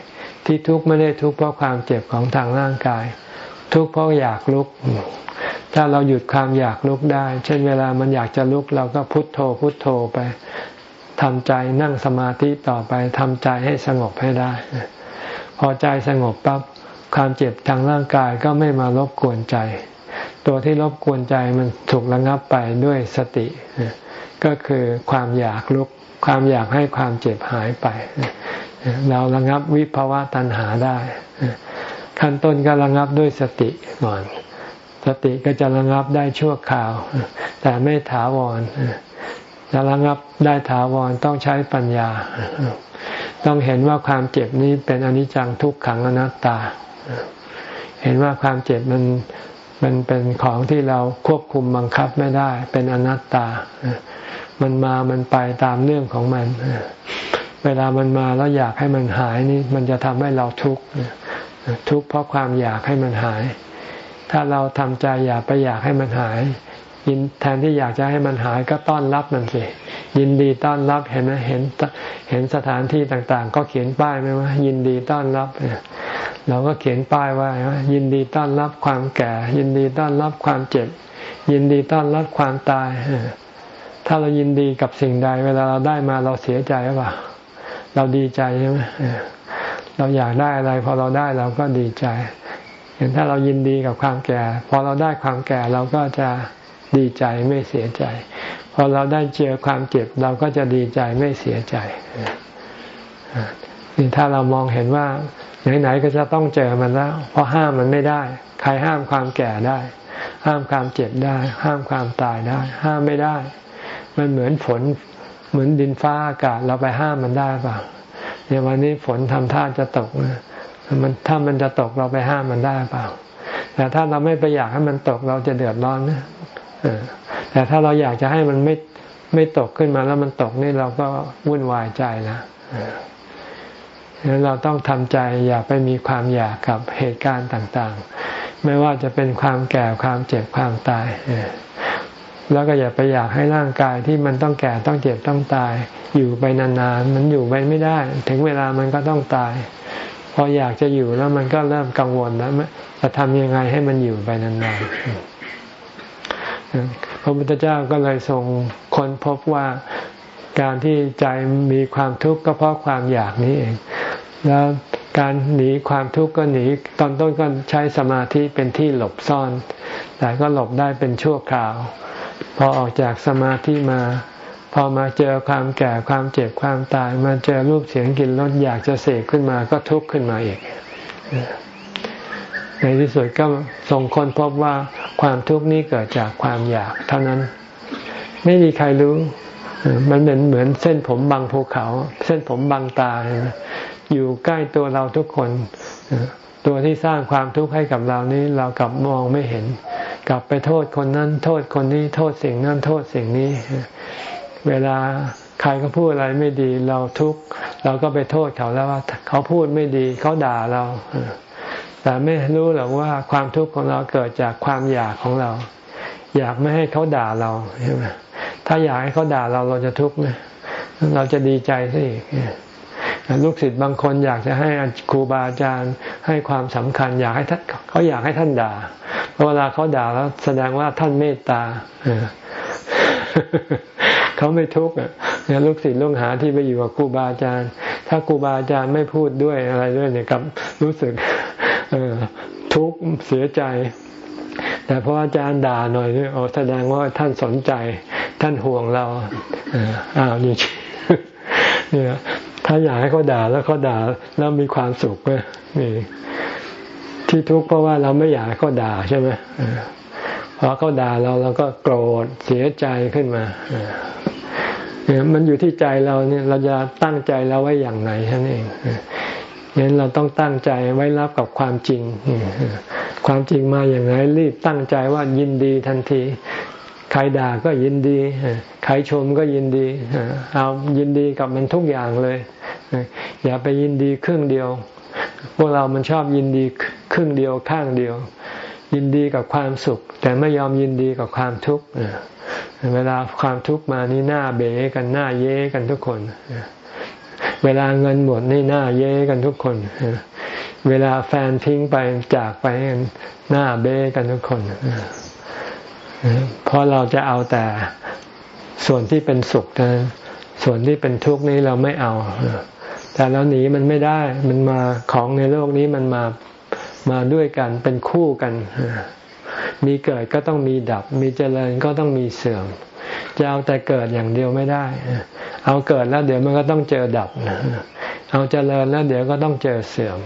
S1: ที่ทุกข์ไม่ได้ทุกข์เพราะความเจ็บของทางร่างกาย ทุกข์เพราะอยากลุก ถ้าเราหยุดความอยากลุกได้ เช่นเวลามันอยากจะลุกเราก็พุทโธพุทโธไปทำใจนั่งสมาธิต่อไปทำใจให้สงบให้ได้ พอใจสงบปั๊บความเจ็บทางร่างกายก็ไม่มารบกวนใจ ตัวที่รบกวนใจมันถูกระงับไปด้วยสติ ก็คือความอยากลุกความอยากให้ความเจ็บหายไป เราระงับวิภาวะตัณหาได้ ขั้นต้นก็ระงับด้วยสติก่อน สติก็จะระงับได้ชั่วคราว แต่ไม่ถาวรจะระงับได้ถาวรต้องใช้ปัญญา ต้องเห็นว่าความเจ็บนี้เป็นอนิจจังทุกขังอนัตตา เห็นว่าความเจ็บมัน มันเป็นของที่เราควบคุมบังคับไม่ได้ เป็นอนัตตา มันมามันไปตามเรื่องของมัน เวลามันมาแล้วอยากให้มันหายนี่มันจะทำให้เราทุกข์ทุกข์เพราะความอยากให้มันหาย ถ้าเราทำใจอยากไปอยากให้มันหาย ยินแทนที่อยากจะให้มันหายก็ต้อนรับมันสิ ยินดีต้อนรับเห็นไหมเห็นเห็นสถานที่ต่างๆ ก็เขียนป้ายไหมว่า ยินดีต้อนรับเราก็เขียนป้ายว่า ยินดีต้อนรับความแก่ ยินดีต้อนรับความเจ็บ ยินดีต้อนรับความตายถ้าเรายินดีกับสิ่งใด เวลาเราได้มาเราเสียใจหรือเปล่าเราดีใจใช่ไหมเราอยากได้อะไร พอเราได้เราก็ดีใจเห็นถ้าเรายินดีกับความแก่ พอเราได้ความแก่เราก็จะ ดีใจไม่เสียใจ พอเราได้เจอความเจ็บเราก็จะดีใจไม่เสียใจนี่ถ้าเรามองเห็นว่าไหนๆก็จะต้องเจอมันแล้ว เพราะห้ามมันไม่ได้ ใครห้ามความแก่ได้ ห้ามความเจ็บได้ ห้ามความตายได้ ห้ามไม่ได้ มันเหมือนฝนเหมือนดินฟ้าอากาศเราไปห้ามมันได้เปล่าเนี่ยวันนี้ฝนทำท่าจะตกมันถ้ามันจะตกเราไปห้ามมันได้เปล่าแต่ถ้าเราไม่ไปอยากให้มันตกเราจะเดือดร้อนนะ แต่ถ้าเราอยากจะให้มันไม่ไม่ตกขึ้นมาแล้วมันตกนี่เราก็วุ่นวายใจแล้วฉะนั้นเราต้องทำใจอย่าไปมีความอยากกับเหตุการณ์ต่างๆ ไม่ว่าจะเป็นความแก่ความเจ็บความตาย แล้วก็อย่าไปอยากให้ร่างกายที่มันต้องแก่ต้องเจ็บต้องตาย อยู่ไปนานๆ มันอยู่ไปไม่ได้ ถึงเวลามันก็ต้องตาย พออยากจะอยู่แล้วมันก็เริ่มกังวลแล้วจะทำยังไงให้มันอยู่ไปนานๆ พระพุทธเจ้าก็เลยทรงค้นพบว่าการที่ใจมีความทุกข์ก็เพราะความอยากนี้เอง แล้วการหนีความทุกข์ก็หนีตอนต้นก็ใช้สมาธิเป็นที่หลบซ่อน แต่ก็หลบได้เป็นชั่วคราว พอออกจากสมาธิมา พอมาเจอความแก่ความเจ็บความตาย มาเจอรูปเสียงกลิ่นรสอยากจะเสกขึ้นมาก็ทุกข์ขึ้นมาอีก ในที่สุดก็ทรงค้นพบว่าความทุกข์นี้เกิดจากความอยากเท่านั้น ไม่มีใครรู้ มันเป็นเหมือนเส้นผมบางภูเขา เส้นผมบางตา อยู่ใกล้ตัวเราทุกคน ตัวที่สร้างความทุกข์ให้กับเรานี้เรากลับมองไม่เห็น กลับไปโทษคนนั้น โทษคนนี้ โทษสิ่งนั้น โทษสิ่งนี้ เวลาใครก็พูดอะไรไม่ดีเราทุกข์เราก็ไปโทษเขาแล้วว่าเขาพูดไม่ดี เขาด่าเรา แต่ไม่รู้หรอกว่าความทุกข์ของเราเกิดจากความอยากของเรา อยากไม่ให้เขาด่าเราใช่ไหมถ้าอยากให้เขาด่าเราเราจะทุกข์ไหมเราจะดีใจสิลูกศิษย์บางคนอยากจะให้ครูบาอาจารย์ให้ความสำคัญ อยากให้ท่านเขาอยากให้ท่านด่าเพราะเวลาเขาด่าแล้วแสดงว่าท่านเมตตาเขาไม่ทุกข์เนี่ยลูกศิษย์ลูกหาที่ไปอยู่กับครูบาอาจารย์ ถ้าครูบาอาจารย์ไม่พูดด้วยอะไรด้วยเนี่ยกับรู้สึก ทุกข์เสียใจ แต่พออาจารย์ด่าหน่อยนี่แสดงว่าท่านสนใจ ท่านห่วงเราอ้าวนี่เนี่ยถ้าอยากให้เขาด่าแล้วเขาด่าแล้วมีความสุขนี่ที่ทุกข์เพราะว่าเราไม่อยากให้เขาด่าใช่ไหมพอเขาด่าเราเราก็โกรธเสียใจขึ้นมาเนี่ยมันอยู่ที่ใจเราเนี่ยเราจะตั้งใจเราไว้อย่างไหนท่านเอง งั้นเราต้องตั้งใจไว้รับกับความจริง ความจริงมาอย่างไรรีบตั้งใจว่ายินดีทันที ใครด่าก็ยินดี ใครชมก็ยินดี เอายินดีกับมันทุกอย่างเลย อย่าไปยินดีครึ่งเดียว พวกเรามันชอบยินดีครึ่งเดียวข้างเดียว ยินดีกับความสุข แต่ไม่ยอมยินดีกับความทุกข์ เวลาความทุกข์มานี่หน้าเบ๋กันหน้าเย้กันทุกคน เวลาเงินหมดนี่หน้าเย้กันทุกคน เวลาแฟนทิ้งไปจากไปหน้าเบ้กันทุกคน เพราะเราจะเอาแต่ส่วนที่เป็นสุขนะส่วนที่เป็นทุกข์นี้เราไม่เอา แต่เราหนีมันไม่ได้ มันมาของในโลกนี้มันมามาด้วยกันเป็นคู่กัน มีเกิดก็ต้องมีดับ มีเจริญก็ต้องมีเสื่อม จะเอาแต่เกิดอย่างเดียวไม่ได้ เอาเกิดแล้วเดี๋ยวมันก็ต้องเจอดับ เอาเจริญแล้วเดี๋ยวก็ต้องเจอเสื่อม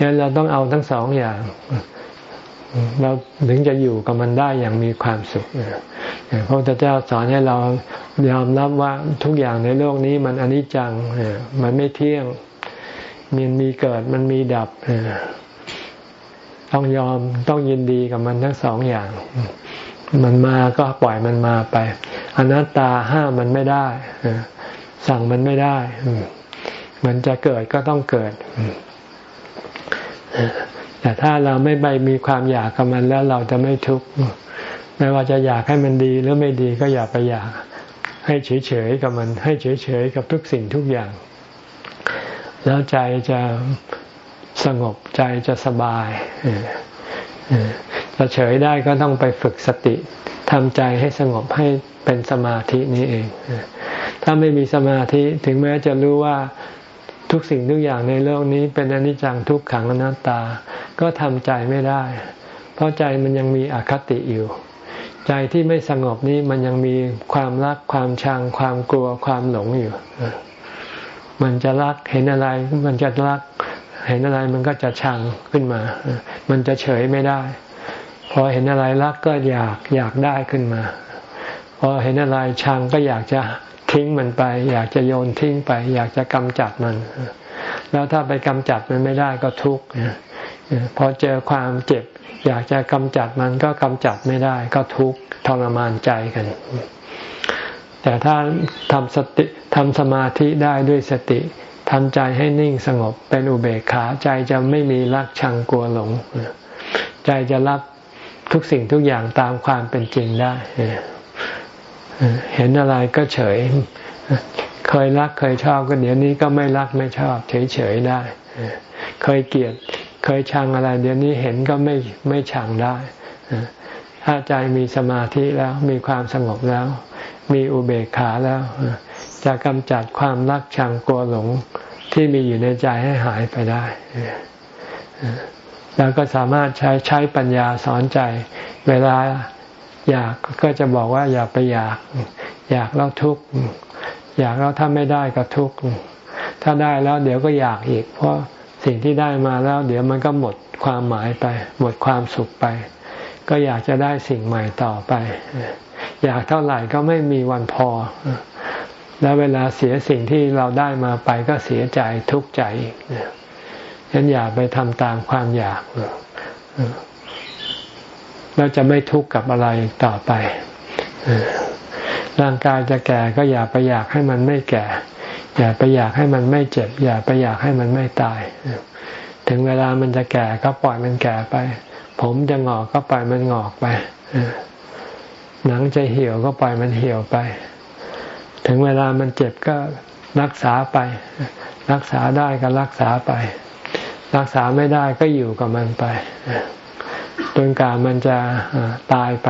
S1: งั้นเราต้องเอาทั้งสองอย่าง เราถึงจะอยู่กับมันได้อย่างมีความสุขพระพุทธเจ้าสอนให้เรายอมรับว่าทุกอย่างในโลกนี้มันอนิจจัง มันไม่เที่ยง มันมีเกิดมันมีดับ ต้องยอมต้องยินดีกับมันทั้งสองอย่าง มันมาก็ปล่อยมันมาไป อนัตตาห้ามมันไม่ได้สั่งมันไม่ได้ มันจะเกิดก็ต้องเกิด แต่ถ้าเราไม่ไปมีความอยากกับมันแล้วเราจะไม่ทุกข์ ไม่ว่าจะอยากให้มันดีหรือไม่ดีก็อย่าไปอยาก ให้เฉยๆกับมัน ให้เฉยๆกับทุกสิ่งทุกอย่าง แล้วใจจะสงบใจจะสบาย จะเฉยได้ก็ต้องไปฝึกสติทำใจให้สงบให้เป็นสมาธินี้เอง ถ้าไม่มีสมาธิถึงแม้จะรู้ว่าทุกสิ่งทุกอย่างในโลกนี้เป็นอนิจจังทุกขังอนัตตา ก็ทำใจไม่ได้ เพราะใจมันยังมีอคติอยู่ ใจที่ไม่สงบนี้มันยังมีความรักความชัง ความกลัวความหลงอยู่ มันจะรักเห็นอะไร มันจะรัก เห็นอะไรมันก็จะชังขึ้นมา มันจะเฉยไม่ได้ พอเห็นอะไรรักก็อยากอยากได้ขึ้นมา พอเห็นอะไรชังก็อยากจะทิ้งมันไป อยากจะโยนทิ้งไป อยากจะกำจัดมัน แล้วถ้าไปกำจัดมันไม่ได้ก็ทุกข์พอเจอความเจ็บ อยากจะกำจัดมันก็กำจัดไม่ได้ ก็ทุกข์ทรมานใจกัน แต่ถ้าทำสติทำสมาธิได้ด้วยสติทำใจให้นิ่งสงบเป็นอุเบกขาใจจะไม่มีรักชังกลัวหลง ใจจะรับ ทุกสิ่งทุกอย่างตามความเป็นจริงได้เห็นอะไรก็เฉย เคยรักเคยชอบก็เดี๋ยวนี้ก็ไม่รักไม่ชอบ เฉยๆได้ เคยเกลียดเคยชังอะไร เดี๋ยวนี้เห็นก็ไม่ไม่ชังได้ถ้าใจมีสมาธิแล้วมีความสงบแล้ว มีอุเบกขาแล้ว จะกำจัดความรักชังกลัวหลงที่มีอยู่ในใจให้หายไปได้ แล้วก็สามารถใช้ใช้ปัญญาสอนใจ เวลาอยากก็จะบอกว่าอย่าไปอยาก อยากแล้วทุกข์อยากแล้วถ้าไม่ได้ก็ทุกข์ถ้าได้แล้วเดี๋ยวก็อยากอีก เพราะสิ่งที่ได้มาแล้ว เดี๋ยวมันก็หมดความหมายไป หมดความสุขไป ก็อยากจะได้สิ่งใหม่ต่อไป อยากเท่าไหร่ก็ไม่มีวันพอ แล้วเวลาเสียสิ่งที่เราได้มาไปก็เสียใจทุกข์ใจอีก ฉะนั้นอย่าไปทำตามความอยากเราจะไม่ทุกข์กับอะไรต่อไปร่างกายจะแก่ก็อย่าไปอยากให้มันไม่แก่ อย่าไปอยากให้มันไม่เจ็บ อย่าไปอยากให้มันไม่ตาย ถึงเวลามันจะแก่ก็ปล่อยมันแก่ไป ผมจะงอกก็ปล่อยมันงอกไปหนังจะเหี่ยวก็ปล่อยมันเหี่ยวไป ถึงเวลามันเจ็บก็รักษาไป รักษาได้ก็รักษาไป รักษาไม่ได้ก็อยู่กับมันไปจนกว่ามันจะตายไป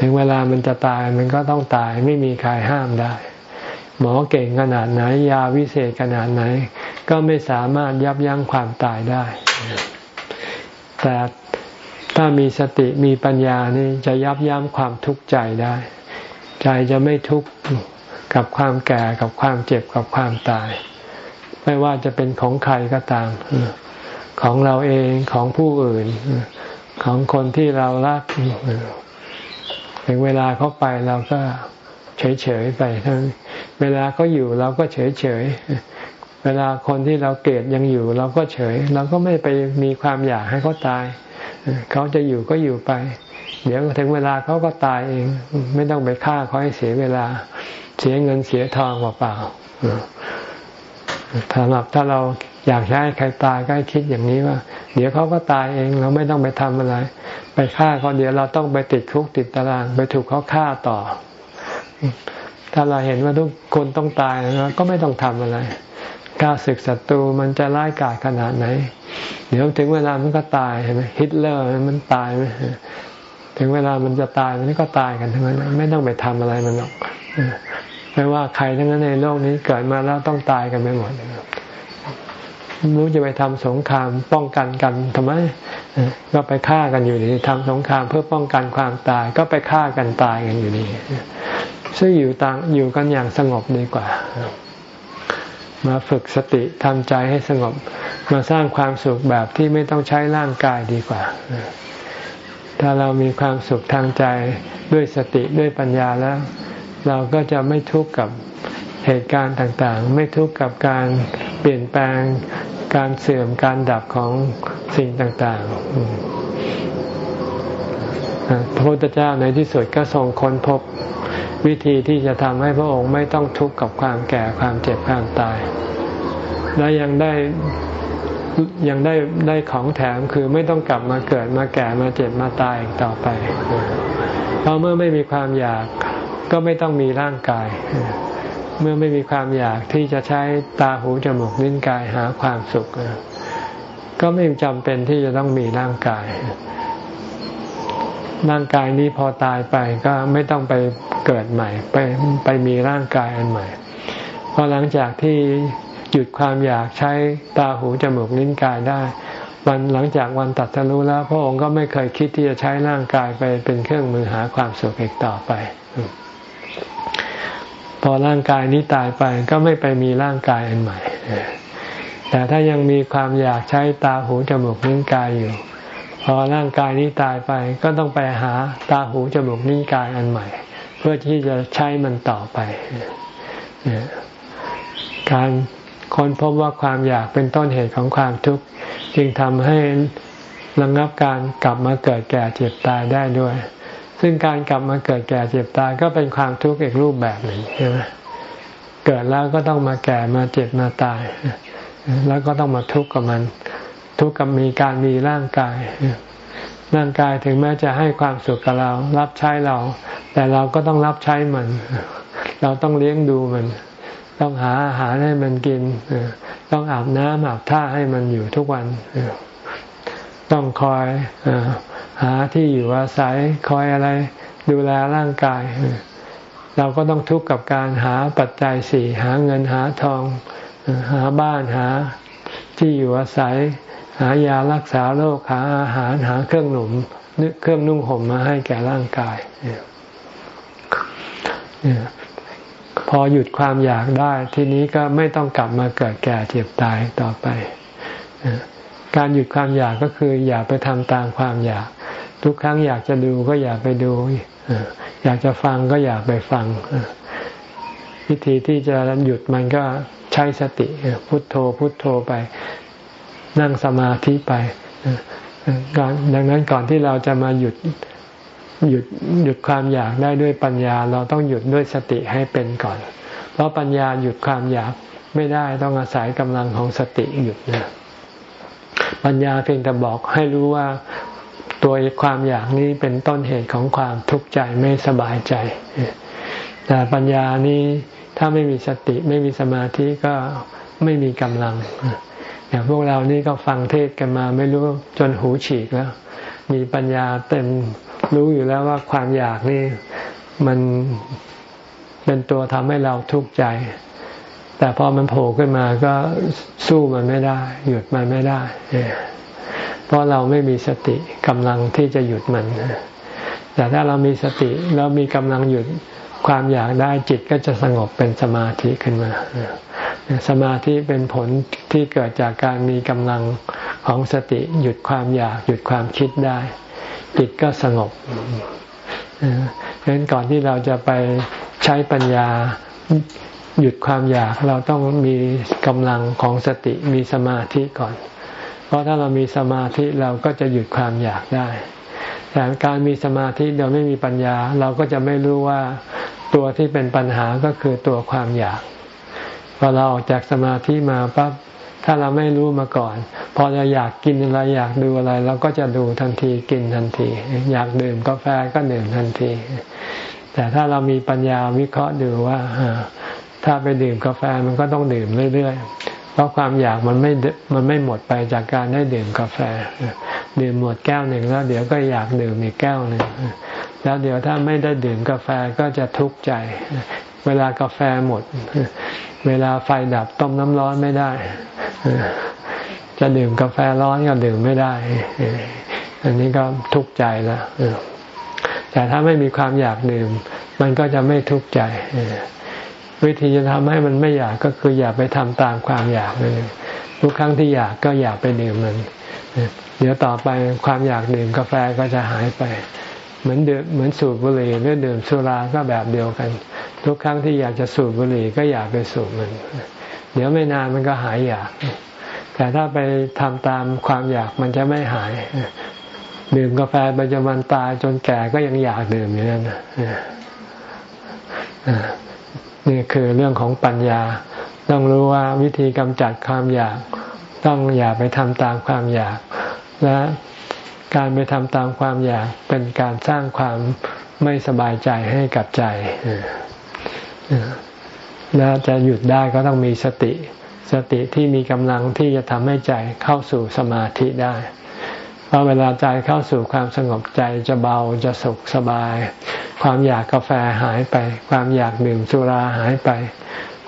S1: ถึงเวลามันจะตายมันก็ต้องตายไม่มีใครห้ามได้ หมอเก่งขนาดไหน ยาวิเศษขนาดไหน ก็ไม่สามารถยับยั้งความตายได้ แต่ถ้ามีสติมีปัญญานี่จะยับยั้งความทุกข์ใจได้ ใจจะไม่ทุกข์กับความแก่กับความเจ็บกับความตาย ไม่ว่าจะเป็นของใครก็ตาม ของเราเองของผู้อื่น ของคนที่เรารักถึงเวลาเขาไปเราก็เฉยๆไปทั้งเวลาเขาอยู่เราก็เฉยๆ เวลาคนที่เราเกลียดยังอยู่ เราก็เฉย เราก็ไม่ไปมีความอยากให้เขาตาย เขาจะอยู่ก็อยู่ไป เดี๋ยวถึงเวลาเขาก็ตายเอง ไม่ต้องไปฆ่าเขาให้เสียเวลา เสียเงินเสียทองเปล่าๆ สำหรับถ้าเราอยากให้ใครตายก็ให้คิดอย่างนี้ว่า เดี๋ยวเขาก็ตายเองเราไม่ต้องไปทำอะไร ไปฆ่าเขาเดี๋ยวเราต้องไปติดคุกติดตาราง ไปถูกเขาฆ่าต่อ ถ้าเราเห็นว่าทุกคนต้องตายนะก็ไม่ต้องทำอะไรกล้าศึกศัตรูมันจะร้ายกาจขนาดไหน เดี๋ยวถึงเวลามันก็ตายเห็นไหมฮิตเลอร์มันตายไหมถึงเวลามันจะตายมันก็ตายกันทั้งนั้นไม่ต้องไปทำอะไรมันหรอก ไม่ว่าใครทั้งนั้นในโลกนี้เกิดมาแล้วต้องตายกันไปหมดรู้จะไปทำสงครามป้องกันกันทำไมก็ไปฆ่ากันอยู่ดีทำสงครามเพื่อป้องกันความตาย ก็ไปฆ่ากันตายกันอยู่ดีซึ่งอยู่ต่างอยู่กันอย่างสงบดีกว่า มาฝึกสติทำใจให้สงบ มาสร้างความสุขแบบที่ไม่ต้องใช้ร่างกายดีกว่า ถ้าเรามีความสุขทางใจด้วยสติด้วยปัญญาแล้ว เราก็จะไม่ทุกข์กับเหตุการณ์ต่างๆ ไม่ทุกข์กับการเปลี่ยนแปลงการเสื่อมการดับของสิ่งต่างๆ พระพุทธเจ้าในที่สุดก็ทรงค้นพบวิธีที่จะทำให้พระองค์ไม่ต้องทุกข์กับความแก่ความเจ็บความตาย และยังได้ยังได้ได้ของแถมคือไม่ต้องกลับมาเกิดมาแก่มาเจ็บมาตายอีกต่อไป เพราะเมื่อไม่มีความอยาก ก็ไม่ต้องมีร่างกาย เมื่อไม่มีความอยากที่จะใช้ตาหูจมูกลิ้นกายหาความสุข ก็ไม่จำเป็นที่จะต้องมีร่างกาย ร่างกายนี้พอตายไปก็ไม่ต้องไปเกิดใหม่ ไปไปมีร่างกายอันใหม่พอหลังจากที่หยุดความอยากใช้ตาหูจมูกลิ้นกายได้ วันหลังจากวันตัดทะลุแล้ว พระองค์ก็ไม่เคยคิดที่จะใช้ร่างกายไปเป็นเครื่องมือหาความสุขอีกต่อไป พอร่างกายนี้ตายไปก็ไม่ไปมีร่างกายอันใหม่ แต่ถ้ายังมีความอยากใช้ตาหูจมูกนิ้วกายอยู่ พอร่างกายนี้ตายไปก็ต้องไปหาตาหูจมูกนิ้วกายอันใหม่ เพื่อที่จะใช้มันต่อไป การค้นพบว่าความอยากเป็นต้นเหตุของความทุกข์จึงทำให้ระงับการกลับมาเกิดแก่เจ็บตายได้ด้วย ซึ่งการกลับมาเกิดแก่เจ็บตายก็เป็นความทุกข์อีกรูปแบบหนึ่งใช่ไหมเกิดแล้วก็ต้องมาแก่มาเจ็บมาตาย แล้วก็ต้องมาทุกข์กับมัน ทุกข์กับมีการมีร่างกาย ร่างกายถึงแม้จะให้ความสุขกับเรา รับใช้เรา แต่เราก็ต้องรับใช้มัน เราต้องเลี้ยงดูมัน ต้องหาอาหารให้มันกิน ต้องอาบน้ำอาบท่าให้มันอยู่ทุกวัน ต้องคอย หาที่อยู่อาศัยคอยอะไร ดูแลร่างกาย เราก็ต้องทุกข์กับการหาปัจจัยสี่หาเงินหาทอง หาบ้านหาที่อยู่อาศัย หายารักษาโรคหาอาหารหาเครื่องหนุ่มเครื่องนุ่งห่มมาให้แก่ร่างกายพอหยุดความอยากได้ ทีนี้ก็ไม่ต้องกลับมาเกิดแก่เจ็บตายต่อไป การหยุดความอยากก็คือ อย่าไปทำตามความอยาก ทุกครั้งอยากจะดูก็อย่าไปดู อยากจะฟังก็อย่าไปฟัง วิธีที่จะหยุดมันก็ใช้สติ พุทโธพุทโธไป นั่งสมาธิไปดังนั้นก่อนที่เราจะมาหยุดหยุดหยุดความอยากได้ด้วยปัญญา เราต้องหยุดด้วยสติให้เป็นก่อน เพราะปัญญาหยุดความอยากไม่ได้ต้องอาศัยกำลังของสติหยุดนะปัญญาเพียงแต่บอกให้รู้ว่า ตัวความอยากนี้เป็นต้นเหตุของความทุกข์ใจไม่สบายใจ แต่ปัญญานี้ถ้าไม่มีสติไม่มีสมาธิก็ไม่มีกำลัง อย่างพวกเรานี่ก็ฟังเทศกันมาไม่รู้จนหูฉีกแล้ว มีปัญญาเต็มรู้อยู่แล้วว่าความอยากนี่มันเป็นตัวทำให้เราทุกข์ใจ แต่พอมันโผล่ขึ้นมาก็สู้มันไม่ได้ หยุดมันไม่ได้ เพราะเราไม่มีสติกำลังที่จะหยุดมัน แต่ถ้าเรามีสติแล้วมีกำลังหยุดความอยากได้จิตก็จะสงบเป็นสมาธิขึ้นมา สมาธิเป็นผลที่เกิดจากการมีกำลังของสติหยุดความอยากหยุดความคิดได้ จิตก็สงบดังนั้นก่อนที่เราจะไปใช้ปัญญาหยุดความอยากเราต้องมีกำลังของสติมีสมาธิก่อน ราะถ้าเรามีสมาธิเราก็จะหยุดความอยากได้ แต่การมีสมาธิเราไม่มีปัญญา เราก็จะไม่รู้ว่าตัวที่เป็นปัญหาก็คือตัวความอยาก พอเราออกจากสมาธิมาปั๊บถ้าเราไม่รู้มาก่อน พอเราอยากกินอะไรอยากดูอะไรเราก็จะดูทันทีกินทันที อยากดื่มกาแฟก็ดื่มทันที แต่ถ้าเรามีปัญญาวิเคราะห์ดูว่าถ้าไปดื่มกาแฟมันก็ต้องดื่มเรื่อยๆ เพราะความอยากมันไม่มันไม่หมดไปจากการได้ดื่มกาแฟ ดื่มหมดแก้วหนึ่งแล้ว เดี๋ยวก็อยากดื่มอีกแก้วหนึ่งแล้วเดี๋ยวถ้าไม่ได้ดื่มกาแฟก็จะทุกข์ใจ เวลากาแฟหมด เวลาไฟดับต้มน้ำร้อนไม่ได้ จะดื่มกาแฟร้อนก็ดื่มไม่ได้ อันนี้ก็ทุกข์ใจแล้วแต่ถ้าไม่มีความอยากดื่ม มันก็จะไม่ทุกข์ใจ วิธีจะทำให้มันไม่อยากก็คืออย่าไปทำตามความอยากเลยทุกครั้งที่อยากก็อยากไปดื่มมันเดี๋ยวต่อไปความอยากดื่มกาแฟก็จะหายไป เหมือนเดือเหมือนสูบบุหรี่หรือดื่มสุราก็แบบเดียวกัน ทุกครั้งที่อยากจะสูบบุหรี่ก็อยากไปสูบมัน เดี๋ยวไม่นานมันก็หายอยาก แต่ถ้าไปทำตามความอยากมันจะไม่หาย ดื่มกาแฟไปจนวันตายจนแก่ก็ยังอยากดื่มอยู่นั่นนี่ นี่คือเรื่องของปัญญา ต้องรู้ว่าวิธีกำจัดความอยาก ต้องอย่าไปทำตามความอยาก และการไปทำตามความอยากเป็นการสร้างความไม่สบายใจให้กับใจและจะหยุดได้ก็ต้องมีสติ สติที่มีกำลังที่จะทำให้ใจเข้าสู่สมาธิได้ ราะเวลาใจเข้าสู่ความสงบใจจะเบาจะสุขสบาย ความอยากกาแฟหายไป ความอยากดื่มสุราหายไป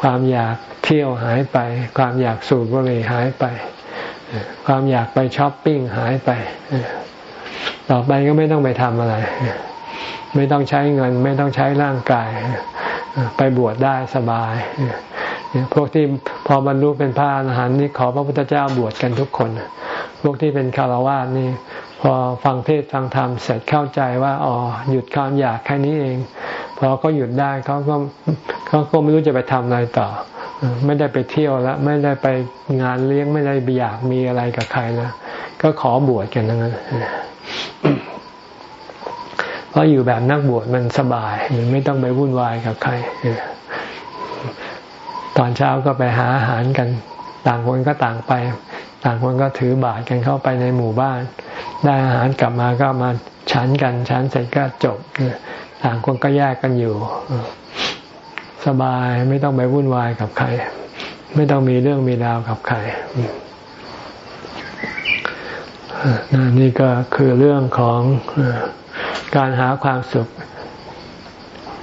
S1: ความอยากเที่ยวหายไป ความอยากสูบบุหรี่หายไป ความอยากไปช้อปปิ้งหายไป ต่อไปก็ไม่ต้องไปทำอะไร ไม่ต้องใช้เงิน ไม่ต้องใช้ร่างกาย ไปบวชได้สบายพวกที่พอบรรลุเป็นพระอรหันต์นี่ขอพระพุทธเจ้าบวชกันทุกคน วกที่เป็นคารวะนี่พอฟังเทศฟังธรรมเสร็จเข้าใจว่าอ๋อหยุดความอยากแค่นี้เองพอเขาหยุดได้เขาก็เขาก็ไม่รู้จะไปทำอะไรต่อ ไม่ได้ไปเที่ยวแล้วไม่ได้ไปงานเลี้ยงไม่ได้ไปอยากมีอะไรกับใครแล้วก็ขอบวชกันนั้นเพราะอยู่แบบนักบวชมันสบายไม่ต้องไปวุ่นวายกับใครตอนเช้าก็ไปหาอาหารกัน ต่างคนก็ต่างไป ต่างคนก็ถือบาตรกันเข้าไปในหมู่บ้าน ได้อาหารกลับมาก็มาฉันกันฉันเสร็จก็จบต่างคนก็แยกกันอยู่สสบายไม่ต้องไปวุ่นวายกับใคร ไม่ต้องมีเรื่องมีราวกับใครนี่ก็คือเรื่องของการหาความสุข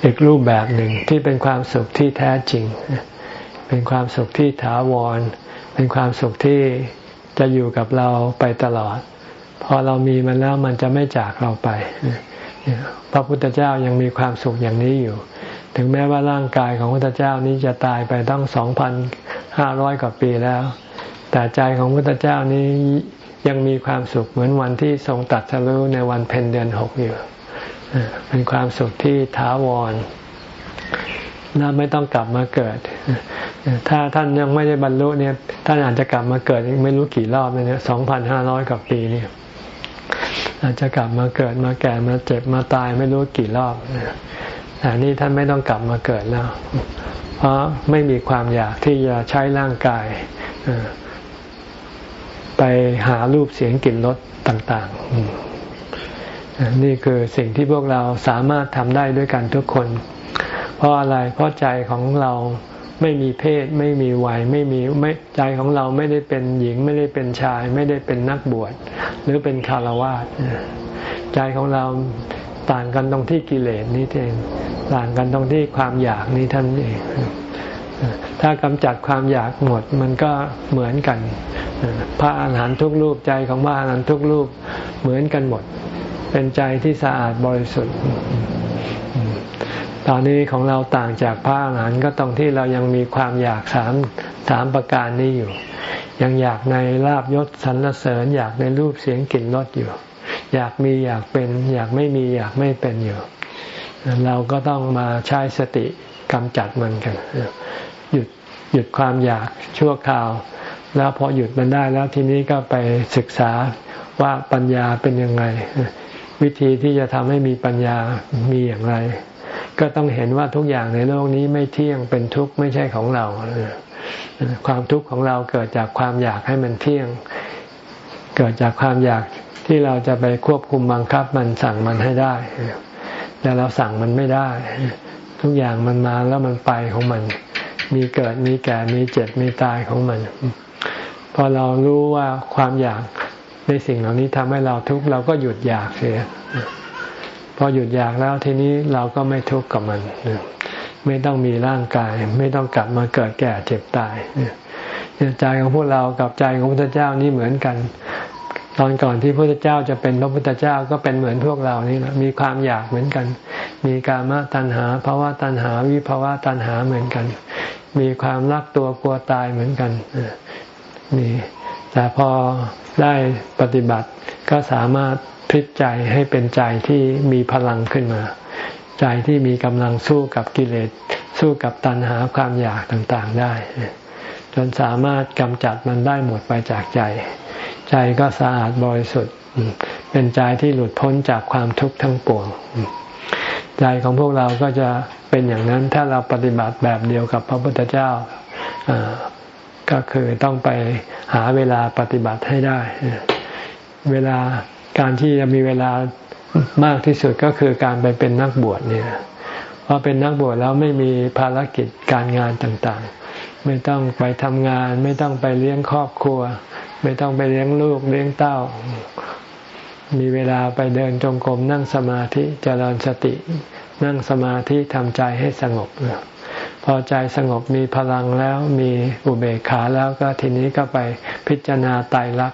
S1: อีกรูปแบบหนึ่งที่เป็นความสุขที่แท้จริง เป็นความสุขที่ถาวร เป็นความสุขที่ จะอยู่กับเราไปตลอด พอเรามีมันแล้วมันจะไม่จากเราไป พระพุทธเจ้ายังมีความสุขอย่างนี้อยู่ ถึงแม้ว่าร่างกายของพระพุทธเจ้านี้จะตายไปตั้งสองพันห้าร้อยกว่าปีแล้ว แต่ใจของพระพุทธเจ้านี้ยังมีความสุขเหมือนวันที่ทรงตัดสรู้ในวันเพ็ญเดือนหกอยู่เป็นความสุขที่ท้าวร น่าไม่ต้องกลับมาเกิด ถ้าท่านยังไม่ได้บรรลุเนี่ย ท่านอาจจะกลับมาเกิดไม่รู้กี่รอบเนี่ยสองพันห้าร้อยกว่าปีเนี่ยอาจจะกลับมาเกิดมาแก่มาเจ็บมาตายไม่รู้กี่รอบแต่นี่ท่านไม่ต้องกลับมาเกิดแล้ว เพราะไม่มีความอยากที่จะใช้ร่างกายไปหารูปเสียงกลิ่นรสต่าง ๆ นี่คือสิ่งที่พวกเราสามารถทำได้ด้วยกันทุกคน เพราะอะไรเพราะใจของเราไม่มีเพศไม่มีวัยไม่มีไม่ใจของเราไม่ได้เป็นหญิงไม่ได้เป็นชาย ไม่ได้เป็นนักบวชหรือเป็นคารวาสใจของเราต่างกันตรงที่กิเลสนี้เองต่างกันตรงที่ความอยากนี้ท่านเองถ้ากำจัดความอยากหมดมันก็เหมือนกัน พระอาหารหันต์ทุกรูปใจของพระอาหารหันต์ทุกรูปเหมือนกันหมด เป็นใจที่สะอาดบริสุทธิ์ ตอนนี้ของเราต่างจากพระอาหารหันต์ก็ตรงที่เรายังมีความอยากสามสามประการนี้อยู่ ยังอยากในลาบยศสรรเสริญ อยากในรูปเสียงกลิ่นรสอยู่ อยากมีอยากเป็น อยากไม่มีอยากไม่เป็นอยู่ เราก็ต้องมาใช้สติกำจัดมันกันหยุดหยุดความอยากชั่วคราว แล้วพอหยุดมันได้แล้วทีนี้ก็ไปศึกษาว่าปัญญาเป็นยังไง วิธีที่จะทำให้มีปัญญามีอย่างไร ก็ต้องเห็นว่าทุกอย่างในโลกนี้ไม่เที่ยงเป็นทุกข์ไม่ใช่ของเรา ความทุกข์ของเราเกิดจากความอยากให้มันเที่ยง เกิดจากความอยากที่เราจะไปควบคุมบังคับมันสั่งมันให้ได้ แต่เราสั่งมันไม่ได้ ทุกอย่างมันมาแล้วมันไปของมัน มีเกิดมีแก่มีเจ็บมีตายของมัน พอเรารู้ว่าความอยากในสิ่งเหล่านี้ทำให้เราทุกข์เราก็หยุดอยากเสีย พอหยุดอยากแล้วทีนี้เราก็ไม่ทุกข์กับมัน ไม่ต้องมีร่างกาย ไม่ต้องกลับมาเกิดแก่เจ็บตายใจของพวกเรากับใจของพระพุทธเจ้านี่เหมือนกัน ตอนก่อนที่พระพุทธเจ้าจะเป็นพระพุทธเจ้าก็เป็นเหมือนพวกเรานี่แหละมีความอยากเหมือนกัน มีกามตัณหาภาวะตัณหาวิภาวะตัณหาเหมือนกัน มีความรักตัวกลัวตายเหมือนกันนี่แต่พอได้ปฏิบัติก็สามารถ ลิกใจให้เป็นใจที่มีพลังขึ้นมา ใจที่มีกำลังสู้กับกิเลสสู้กับตัณหาความอยากต่างๆได้ จนสามารถกำจัดมันได้หมดไปจากใจ ใจก็สะอาดบริสุทธิ์เป็นใจที่หลุดพ้นจากความทุกข์ทั้งปวงใจของพวกเราก็จะเป็นอย่างนั้นถ้าเราปฏิบัติแบบเดียวกับพระพุทธเจ้าก็คือต้องไปหาเวลาปฏิบัติให้ได้ เวลา การที่จะมีเวลามากที่สุดก็คือการไปเป็นนักบวชเนี่ยพอเป็นนักบวชแล้วไม่มีภารกิจการงานต่างๆ ไม่ต้องไปทำงาน ไม่ต้องไปเลี้ยงครอบครัว ไม่ต้องไปเลี้ยงลูกเลี้ยงเต้า มีเวลาไปเดินจงกรมนั่งสมาธิเจริญสติ นั่งสมาธิทำใจให้สงบ พอใจสงบมีพลังแล้วมีอุเบกขาแล้วก็ทีนี้ก็ไปพิจารณาไตรลัก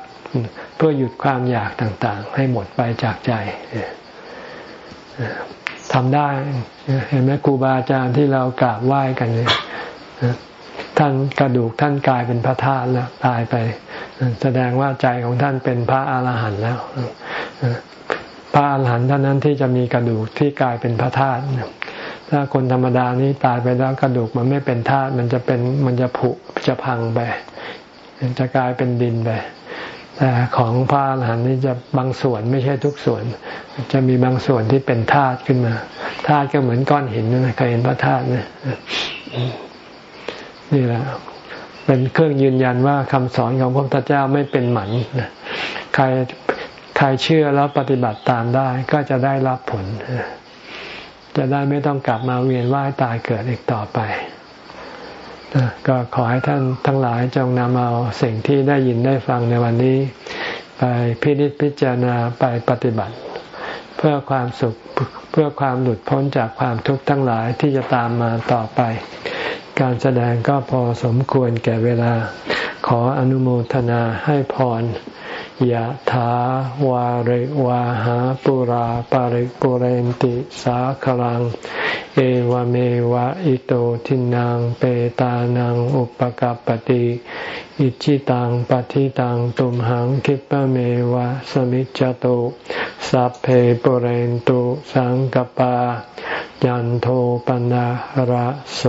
S1: เพื่อหยุดความอยากต่างๆ ให้หมดไปจากใจทำได้ เห็นไหมครูบาอาจารย์ที่เรากราบไหว้กันเนี่ยท่านกระดูกท่านกลายเป็นพระธาตุแล้วตายไป แสดงว่าใจของท่านเป็นพระอาหารหันต์แล้วพระอาหารหันต์เท่านั้นที่จะมีกระดูกที่กลายเป็นพระธาตุ ถ้าคนธรรมดานี้ตายไปแล้วกระดูกมันไม่เป็นธาตุมันจะเป็นมันจะผุจะพังไปจะกลายเป็นดินไปแต่ของพระอรหันต์นี้จะบางส่วนไม่ใช่ทุกส่วน จะมีบางส่วนที่เป็นธาตุขึ้นมาธาตุก็เหมือนก้อนหินนะเคยเห็นพระธาตุนี่นี่แหละเป็นเครื่องยืนยันว่าคำสอนของพระพุทธเจ้าไม่เป็นหมันใครใครเชื่อแล้วปฏิบัติตามได้ก็จะได้รับผล จะได้ไม่ต้องกลับมาเวียนว่ายตายเกิดอีกต่อไป ก็ขอให้ท่านทั้งหลายจงนำเอาสิ่งที่ได้ยินได้ฟังในวันนี้ ไปพิจิตพิจารณาไปปฏิบัติ เพื่อความสุขเพื่อความหลุดพ้นจากความทุกข์ทั้งหลายที่จะตามมาต่อไป การแสดงก็พอสมควรแก่เวลา ขออนุโมทนาให้พร ยะถาวาริวาหาปุราปาริปุเรนติสาคลัง เอวเมวะอิโตทินังเปตานังอุปกัรปติอิชิตังปฏิตังตุมหังคิปะเมวะสมิจจตุสัพเพปุเรนตุสังกปายันโทปนะระโส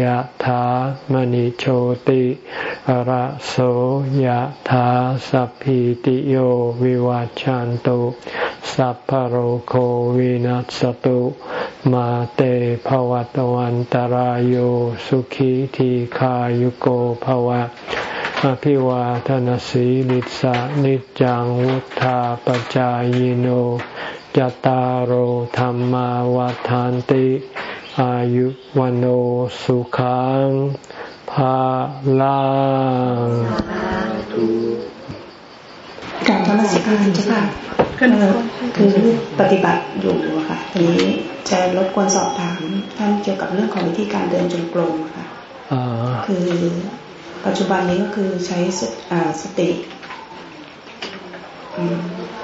S1: ยถามณิโชติระโสยถาสัพพิติโยวิวัจจันตุสัพพโรโควินัสตุมาเตภวัตวันตารโยสุขีทีขายุโกภวะอภิวาทนสีลิสะนิจังวุธาปจายโนจตารโหธรรมวาทานติ อายุวันโอสุขังภาลัง
S2: การทำสิการใช่ค่ะคือปฏิบัติอยู่ค่ะทีนี้จะรบกวนสอบถามท่านเกี่ยวกับเรื่องของวิธีการเดินจงกรมค่ะคือปัจจุบันนี้ก็คือใช้สติ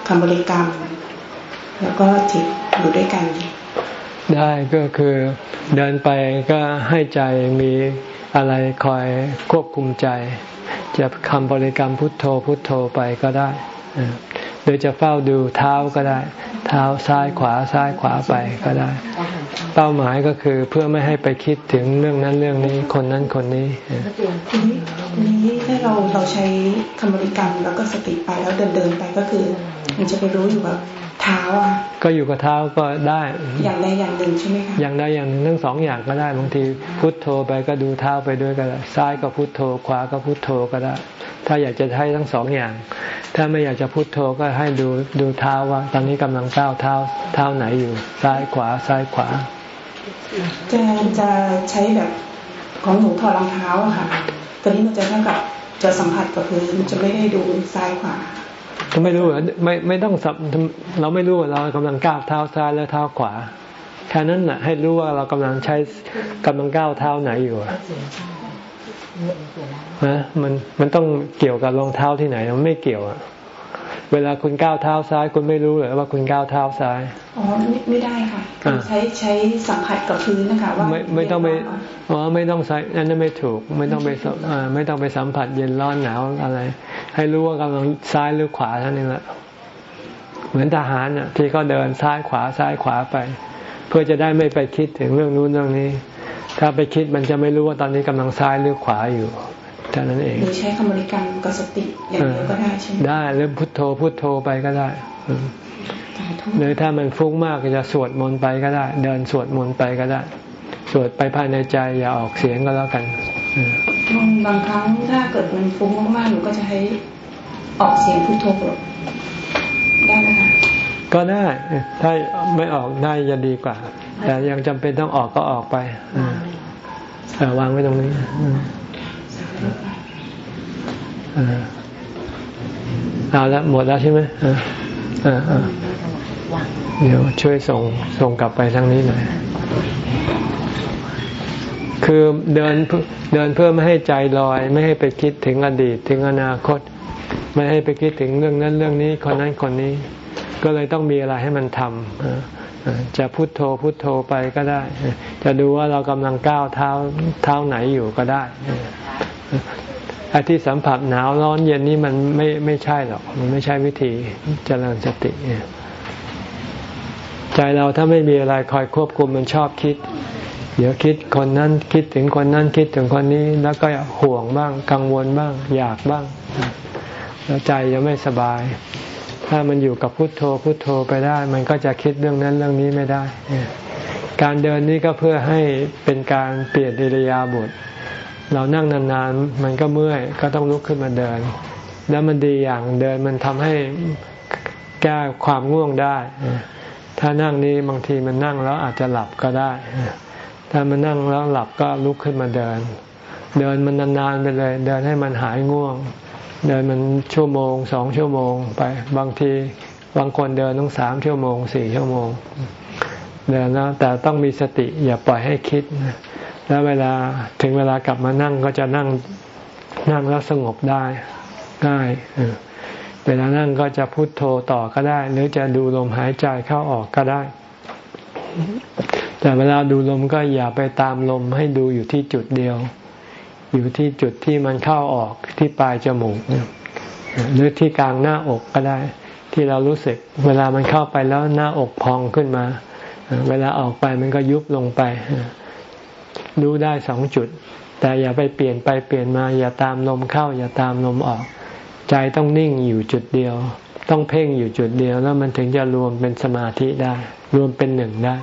S2: คำบริกรรม แล้วก็จิตอยู่ด้วยกัน
S1: ได้ก็คือเดินไปก็ให้ใจมีอะไรคอยควบคุมใจ จะคำบริกรรมพุทโธพุทโธไปก็ได้ หรือจะเฝ้าดูเท้าก็ได้ เท้าซ้ายขวาซ้ายขวาไปก็ได้ เป้าหมายก็คือเพื่อไม่ให้ไปคิดถึงเรื่องนั้นเรื่องนี้คนนั้นคนนี้
S2: ทีนี้ถ้าเราเราใช้คำบริกรรมแล้วก็สติไปแล้วเดินเดินไปก็คือ มันจะไปรู้อยู่ว่า เท้าอะ
S1: ก็อยู่กับเท้าก็ได้
S2: อย่างใดอย่างหนึ่งใช่ไหมคะ
S1: อย่างใดอย่างหนึ่งทั้งสองอย่างก็ได้บางทีพุทโธไปก็ดูเท้าไปด้วยก็ได้ซ้ายก็พุทโธ ขวาก็พุทโธก็ได้ ถ้าอยากจะให้ทั้งสองอย่าง ถ้าไม่อยากจะพุทโธก็ให้ดูดูเท้าว่า ตอนนี้กำลังก้าวเท้าเท้าไหนอยู่ ซ้ายขวาซ้ายขวา
S2: จะจะใช้แบบของหนูถอดรองเท้าค่ะตอนนี้มันจะเท่ากับจะสัมผัสกับพื้นจะไม่ได้ดูซ้ายขวา
S1: ก็ไม่รู้ไม่ไม่ต้องสับเราไม่รู้ว่าเรากำลังก้าวเท้าซ้ายและเท้าขวาแค่นั้นแหละให้รู้ว่าเรากำลังใช้กำลังก้าวเท้าไหนอยู่นะมันมันต้องเกี่ยวกับรองเท้าที่ไหนมันไม่เกี่ยวอะ เวลาคุณก้าวเท้าซ้าย คุณไม่รู้เลยว่าคุณก้าวเท้าซ้าย
S2: อ๋อไม่ไม่ได้ค่ะใช้ใช้สัมผัสกับพื้นนะคะว่าไม่
S1: ไม่ต้องไปอ๋อไม่ต้องใช้นั่นไม่ถูก ไม่ต้องไปไม่ต้องไปสัมผัสเย็นร้อนหนาวอะไร ให้รู้ว่ากำลังซ้ายหรือขวาเท่านั้นแหละเหมือนทหารอะที่เขาเดินซ้ายขวาซ้ายขวาไป เพื่อจะได้ไม่ไปคิดถึงเรื่องนู้นเรื่องนี้ ถ้าไปคิดมันจะไม่รู้ว่าตอนนี้กำลังซ้ายหรือขวาอยู่ เท่านั้นเอง
S2: หรือใช้คำบริกรรมกับสติอย่างเดียวก็ได้ใช่ไหมได้
S1: หรือพุทโธพุทโธไปก็ได้หรือถ้ามันฟุ้งมากก็จะสวดมนต์ไปก็ได้ เดินสวดมนต์ไปก็ได้ สวดไปภายในใจอย่าออกเสียงก็แล้วกัน
S2: บางครั้งถ้าเกิดมันฟุ้งมากๆหนูก็จะให้ออกเสียงพุทโธได้ไหมคะ
S1: ก็ได้ถ้าไม่ออกได้จะดีกว่า แต่ยังจำเป็นต้องออกก็ออกไปวางไว้ตรงนี้ เอาละหมดแล้วใช่ไหมเดี๋ยวช่วยส่งส่งกลับไปทางนี้หน่อย คือเดินเดินเพื่อไม่ให้ใจลอย ไม่ให้ไปคิดถึงอดีตถึงอนาคต ไม่ให้ไปคิดถึงเรื่องนั้นเรื่องนี้คนนั้นคนนี้ ก็เลยต้องมีอะไรให้มันทำจะพุโทโธพุโทโธไปก็ได้ จะดูว่าเรากำลังก้าวเท้าเท้าไหนอยู่ก็ได้ ไอ้ที่สัมผัสหนาวร้อนเย็นนี่มันไม่ไม่ใช่หรอก มันไม่ใช่วิธีเจริญสติใจเราถ้าไม่มีอะไรคอยควบคุมมันชอบคิด เดี๋ยวคิดคนนั้นคิดถึงคนนั้นคิดถึงคนนี้แล้วก็ห่วงบ้าง กังวลบ้าง อยากบ้าง แล้วใจจะไม่สบาย ถ้ามันอยู่กับพุทโธพุทโธไปได้ มันก็จะคิดเรื่องนั้นเรื่องนี้ไม่ได้การเดินนี้ก็เพื่อให้เป็นการเปลี่ยนอิริยาบถ เรานั่งนานๆมันก็เมื่อยก็ต้องลุกขึ้นมาเดิน แล้วมันดีอย่างเดินมันทำให้แก้ความง่วงได้ ถ้านั่งนี้บางทีมันนั่งแล้วอาจจะหลับก็ได้ ถ้ามันนั่งแล้วหลับก็ลุกขึ้นมาเดิน เดินมันนานๆไปเลย เดินให้มันหายง่วง เดินมันชั่วโมงสองชั่วโมงไป บางทีบางคนเดินต้องสามชั่วโมงสี่ชั่วโมง เดินแล้วแต่ต้องมีสติอย่าปล่อยให้คิด แล้วเวลาถึงเวลากลับมานั่งก็จะนั่งนั่งแล้วสงบได้ง่ายเวลานั่งก็จะพุโทโธต่อก็ได้ หรือจะดูลมหายใจเข้าออกก็ได้ แต่เวลาดูลมก็อย่าไปตามลมให้ดูอยู่ที่จุดเดียว อยู่ที่จุดที่มันเข้าออกที่ปลายจมูกหรือที่กลางหน้าอกก็ได้ ที่เรารู้สึก เวลามันเข้าไปแล้วหน้าอกพองขึ้นมา เวลาออกไปมันก็ยุบลงไป รู้ได้สองจุด แต่อย่าไปเปลี่ยนไปเปลี่ยนมา อย่าตามลมเข้า อย่าตามลมออก ใจต้องนิ่งอยู่จุดเดียว ต้องเพ่งอยู่จุดเดียว แล้วมันถึงจะรวมเป็นสมาธิได้ รวมเป็นหนึ่งได้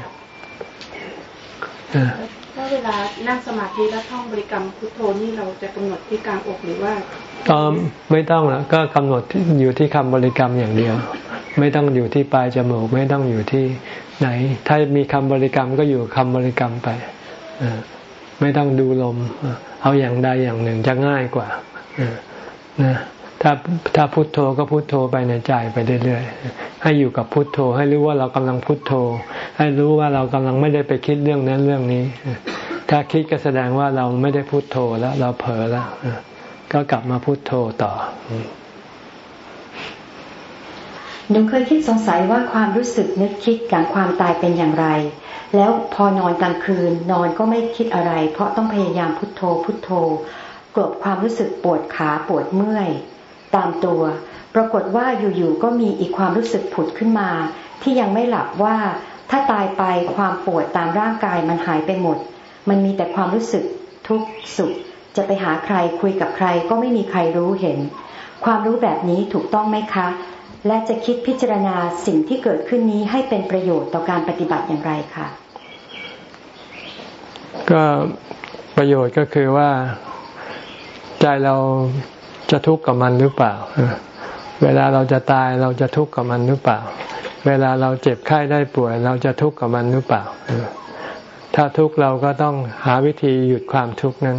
S3: ถ้าเวลานั่งสมาธิแล้วท่องบริกรรมพุทโธนี่เราจะกำหนดที่กลางอกหรือว่า
S1: ก็ไม่ต้องแล้วก็กำหนดอยู่ที่คำบริกรรมอย่างเดียว ไม่ต้องอยู่ที่ปลายจมูก ไม่ต้องอยู่ที่ไหน ถ้ามีคำบริกรรมก็อยู่คำบริกรรมไป ไม่ต้องดูลม เอาอย่างใดอย่างหนึ่งจะง่ายกว่านะถ้าถ้าพุโทโธก็พุโทโธไปในใจไปเรื่อยๆให้อยู่กับพุโทโธ ให้รู้ว่าเรากำลังพุโทโธ ให้รู้ว่าเรากำลังไม่ได้ไปคิดเรื่องนั้นเรื่องนี้ ถ้าคิดก็แสดงว่าเราไม่ได้พุโทโธแล้วเราเผลอแล้วก็กลับมาพุโทโธต่อ
S4: หนูเคยคิดสงสัยว่าความรู้สึกนึกคิดกับความตายเป็นอย่างไร แล้วพอนอนกลางคืนนอนก็ไม่คิดอะไร เพราะต้องพยายามพุโทโธพุโทโธกลบความรู้สึกปวดขาปวดเมื่อย ตามตัว ปรากฏว่าอยู่ๆก็มีอีกความรู้สึกผุดขึ้นมา ที่ยังไม่หลับว่าถ้าตายไปความปวดตามร่างกายมันหายไปหมด มันมีแต่ความรู้สึกทุกข์สุข จะไปหาใครคุยกับใครก็ไม่มีใครรู้เห็น ความรู้แบบนี้ถูกต้องไหมคะ และจะคิดพิจารณาสิ่งที่เกิดขึ้นนี้ให้เป็นประโยชน์ต่อการปฏิบัติอย่างไรคะ
S1: ก็ประโยชน์ก็คือว่าใจเราจะทุกข์กับมันหรือเปล่า เวลาเราจะตายเราจะทุกข์กับมันหรือเปล่า เวลาเราเจ็บไข้ได้ป่วย เราจะทุกข์กับมันหรือเปล่า ถ้าทุกข์เราก็ต้องหาวิธีหยุดความทุกข์นั้น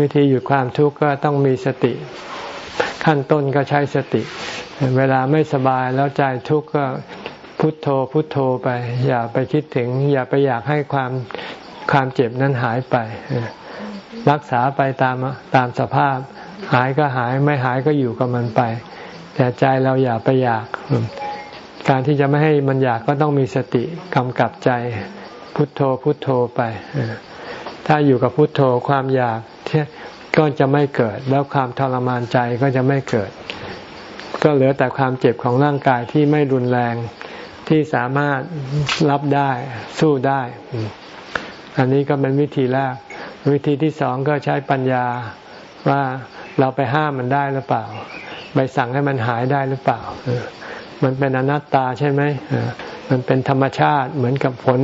S1: วิธีหยุดความทุกข์ก็ต้องมีสติ ขั้นต้นก็ใช้สติ เวลาไม่สบายแล้วใจทุกข์ก็พุทโธพุทโธไป อย่าไปคิดถึง อย่าไปอยากให้ความ ความเจ็บนั้นหายไป รักษาไปตามตามสภาพ หายก็หายไม่หายก็อยู่กับมันไป แต่ใจเราอย่าไปอยาก การที่จะไม่ให้มันอยากก็ต้องมีสติกำกับใจ พุทโธพุทโธไป ถ้าอยู่กับพุทโธความอยากก็จะไม่เกิด แล้วความทรมานใจก็จะไม่เกิด ก็เหลือแต่ความเจ็บของร่างกายที่ไม่รุนแรงที่สามารถรับได้สู้ได้ อันนี้ก็เป็นวิธีแรก วิธีที่สองก็ใช้ปัญญาว่าเราไปห้ามมันได้หรือเปล่า ไปสั่งให้มันหายได้หรือเปล่า มันเป็นอนัตตาใช่ไหม มันเป็นธรรมชาติเหมือนกับฝน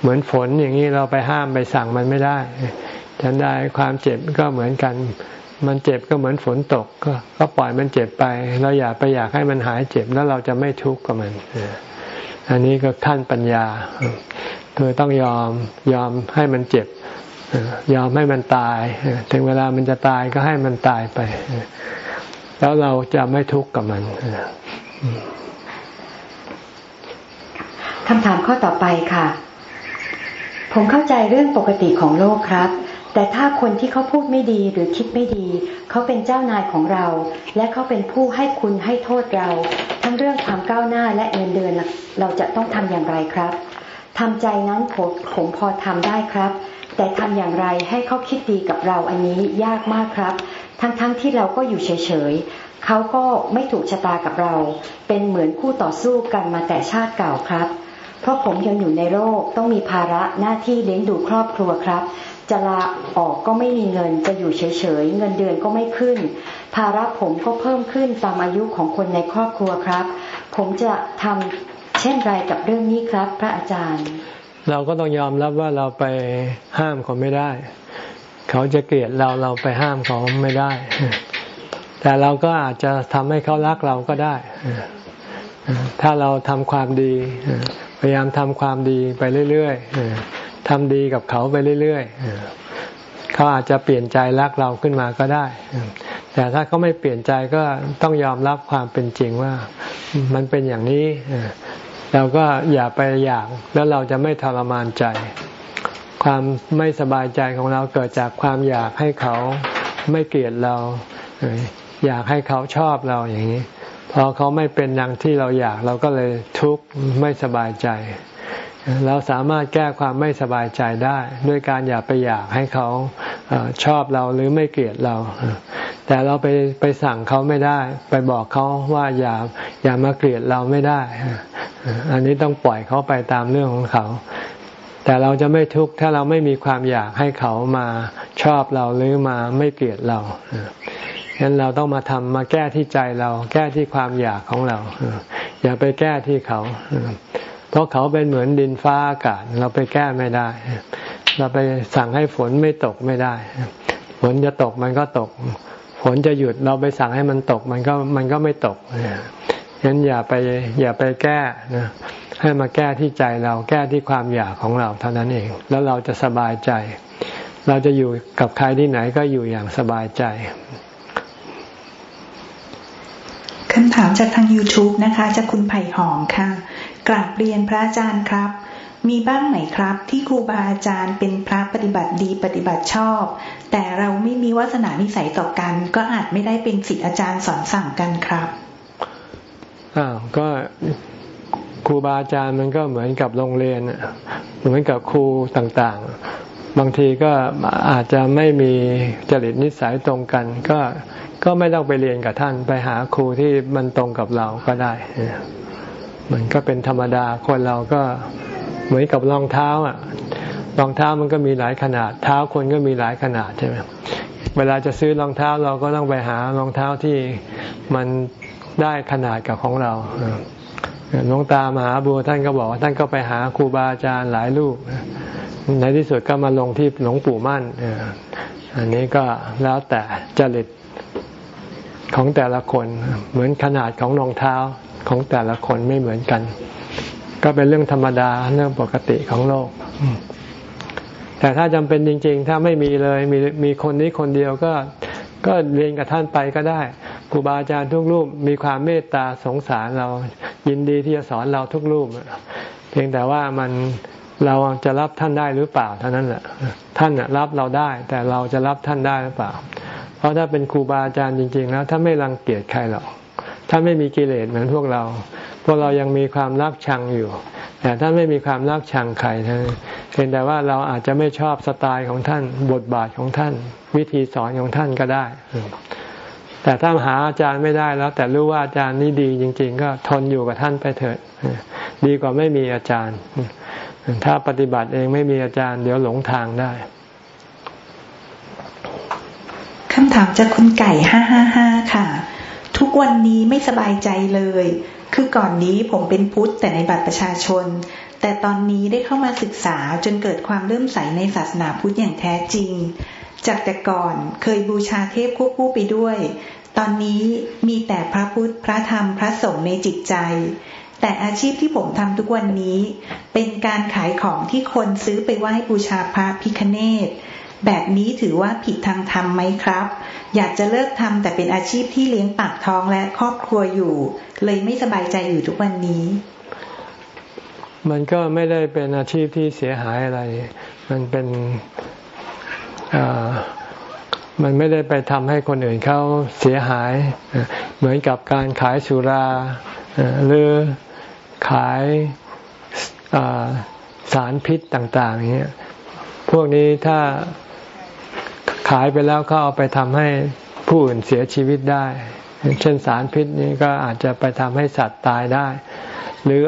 S1: เหมือนฝนอย่างนี้เราไปห้ามไปสั่งมันไม่ได้ฉันได้ความเจ็บก็เหมือนกัน มันเจ็บก็เหมือนฝนตกก็ก็ปล่อยมันเจ็บไป เราอย่าไปอยากให้มันหายเจ็บแล้วเราจะไม่ทุกข์กับมัน อันนี้ก็ขั้นปัญญา คือต้องยอมยอมให้มันเจ็บ ยอมให้มันตาย ถึงเวลามันจะตายก็ให้มันตายไป แล้วเราจะไม่ทุกข์กับมัน
S4: คำถามข้อต่อไปค่ะ ผมเข้าใจเรื่องปกติของโลกครับ แต่ถ้าคนที่เขาพูดไม่ดีหรือคิดไม่ดี เขาเป็นเจ้านายของเรา และเขาเป็นผู้ให้คุณให้โทษเรา ทั้งเรื่องความก้าวหน้าและเงินเดือนเราจะต้องทำอย่างไรครับ ทำใจนั้นผมผมพอทำได้ครับ แต่ทำอย่างไรให้เขาคิดดีกับเราอันนี้ยากมากครับ ทั้งๆทที่เราก็อยู่เฉยๆเขาก็ไม่ถูกชะตากับเรา เป็นเหมือนคู่ต่อสู้กันมาแต่ชาติเก่าครับ เพราะผมยังอยู่ในโลกต้องมีภาระหน้าที่เลี้ยงดูครอบครัวครับจะลาออกก็ไม่มีเงินจะอยู่เฉยๆ เงินเดือนก็ไม่ขึ้น ภาระผมก็เพิ่มขึ้นตามอายุของคนในครอบครัวครับ ผมจะทำ เช่นไรกับเรื่องนี้ครับ พระอาจารย์
S1: เราก็ต้องยอมรับว่าเราไปห้ามเขาไม่ได้ เขาจะเกลียดเราเราไปห้ามเขาไม่ได้ แต่เราก็อาจจะทำให้เขารักเราก็ได้ ถ้าเราทำความดี พยายามทำความดีไปเรื่อยๆทำดีกับเขาไปเรื่อยๆเขาอาจจะเปลี่ยนใจรักเราขึ้นมาก็ได้แต่ถ้าเขาไม่เปลี่ยนใจก็ต้องยอมรับความเป็นจริงว่ามันเป็นอย่างนี้ เราก็อย่าไปอยากแล้วเราจะไม่ทรมานใจ ความไม่สบายใจของเราเกิดจากความอยากให้เขาไม่เกลียดเรา อยากให้เขาชอบเราอย่างนี้พอเขาไม่เป็นดังที่เราอยากเราก็เลยทุกข์ไม่สบายใจ เราสามารถแก้ความไม่สบายใจได้ ด้วยการอย่าไปอยากให้เขาชอบเราหรือไม่เกลียดเรา แต่เราไปไปสั่งเขาไม่ได้ ไปบอกเขาว่าอย่าอย่ามาเกลียดเราไม่ได้ อันนี้ต้องปล่อยเขาไปตามเรื่องของเขา แต่เราจะไม่ทุกข์ถ้าเราไม่มีความอยากให้เขามาชอบเราหรือมาไม่เกลียดเราฉะนั้นเราต้องมาทำมาแก้ที่ใจเรา แก้ที่ความอยากของเรา อย่าไปแก้ที่เขา เพราะเขาเป็นเหมือนดินฟ้าอากาศ เราไปแก้ไม่ได้ เราไปสั่งให้ฝนไม่ตกไม่ได้ ฝนจะตกมันก็ตก ฝนจะหยุดเราไปสั่งให้มันตก มันก็มันก็ไม่ตกฉะนั้นอย่าไปอย่าไปแก้นะให้มาแก้ที่ใจเราแก้ที่ความอยากของเราเท่านั้นเอง แล้วเราจะสบายใจ เราจะอยู่กับใครที่ไหนก็อยู่อย่างสบายใจ
S2: คำถามจากทาง YouTube นะคะจากคุณไผ่หอมค่ะกราบเรียนพระอาจารย์ครับ มีบ้างไหมครับ ที่ครูบาอาจารย์เป็นพระปฏิบัติดีปฏิบัติชอบ แต่เราไม่มีวาสนานิสัยต่อกัน ก็อาจไม่ได้เป็นสิทธิอาจารย์สอนสั่งกันครับ
S1: อ้าวก็ครูบาอาจารย์มันก็เหมือนกับโรงเรียนเหมือนกับครูต่างๆ บางทีก็อาจจะไม่มีจริตนิสัยตรงกัน ก็ก็ไม่ต้องไปเรียนกับท่าน ไปหาครูที่มันตรงกับเราก็ได้ มันก็เป็นธรรมดาคนเราก็ เหมือนกับรองเท้าอะรองเท้ามันก็มีหลายขนาด เท้าคนก็มีหลายขนาดใช่ไหมเวลาจะซื้อรองเท้าเราก็ต้องไปหารองเท้าที่มันได้ขนาดกับของเราหลวงตามหาบัวท่านก็บอกว่าท่านก็ไปหาครูบาอาจารย์หลายลูกในที่สุดก็มาลงที่หลวงปู่มั่นอันนี้ก็แล้วแต่จริตของแต่ละคนเหมือนขนาดของรองเท้าของแต่ละคนไม่เหมือนกัน ก็เป็นเรื่องธรรมดาเรื่องปกติของโลก แต่ถ้าจำเป็นจริง ๆ ถ้าไม่มีเลยมีมีคนนี้คนเดียวก็ก็เรียนกับท่านไปก็ได้ครูบาอาจารย์ทุกรูปมีความเมตตาสงสารเรายินดีที่จะสอนเราทุกรูป เพียงแต่ว่ามันเราจะรับท่านได้หรือเปล่าเท่านั้นแหละท่านรับเราได้ แต่เราจะรับท่านได้หรือเปล่า เพราะถ้าเป็นครูบาอาจารย์จริง ๆ แล้วถ้าไม่รังเกียจใครหรอกถ้าไม่มีกิเลสเหมือนพวกเรา พวกเรายังมีความรักชังอยู่ แต่ท่านไม่มีความรักชังใครท่านเพียงแต่ว่าเราอาจจะไม่ชอบสไตล์ของท่าน บทบาทของท่าน วิธีสอนของท่านก็ได้ แต่ถ้าหาอาจารย์ไม่ได้แล้ว แต่รู้ว่าอาจารย์นี่ดีจริง ๆ ก็ทนอยู่กับท่านไปเถิดดีกว่าไม่มีอาจารย์ ถ้าปฏิบัติเองไม่มีอาจารย์ เดี๋ยวหลงทางได้
S2: คำถามจากคุณไก่ห้าห้าห้าค่ะ ทุกวันนี้ไม่สบายใจเลย คือก่อนนี้ผมเป็นพุทธแต่ในบัตรประชาชน แต่ตอนนี้ได้เข้ามาศึกษาจนเกิดความเริ่มใสในศาสนาพุทธอย่างแท้จริง จากแต่ก่อนเคยบูชาเทพควบคู่ไปด้วย ตอนนี้มีแต่พระพุทธพระธรรมพระสงฆ์ในจิตใจ แต่อาชีพที่ผมทำทุกวันนี้ เป็นการขายของที่คนซื้อไปไหว้บูชาพระพิคเนต แบบนี้ถือว่าผิดทางธรรมไหมครับ อยากจะเลิกทำแต่เป็นอาชีพที่เลี้ยงปากท้องและครอบครัวอยู่ เลยไม่สบายใจอยู่ทุกวันนี้
S1: มันก็ไม่ได้เป็นอาชีพที่เสียหายอะไร มันเป็นมันไม่ได้ไปทำให้คนอื่นเขาเสียหาย เหมือนกับการขายสุราหรือขายสารพิษต่าง ๆ เงี้ย พวกนี้ถ้า ขายไปแล้วก็เอาไปทำให้ผู้อื่นเสียชีวิตได้ เช่นสารพิษนี้ก็อาจจะไปทำให้สัตว์ตายได้ หรือ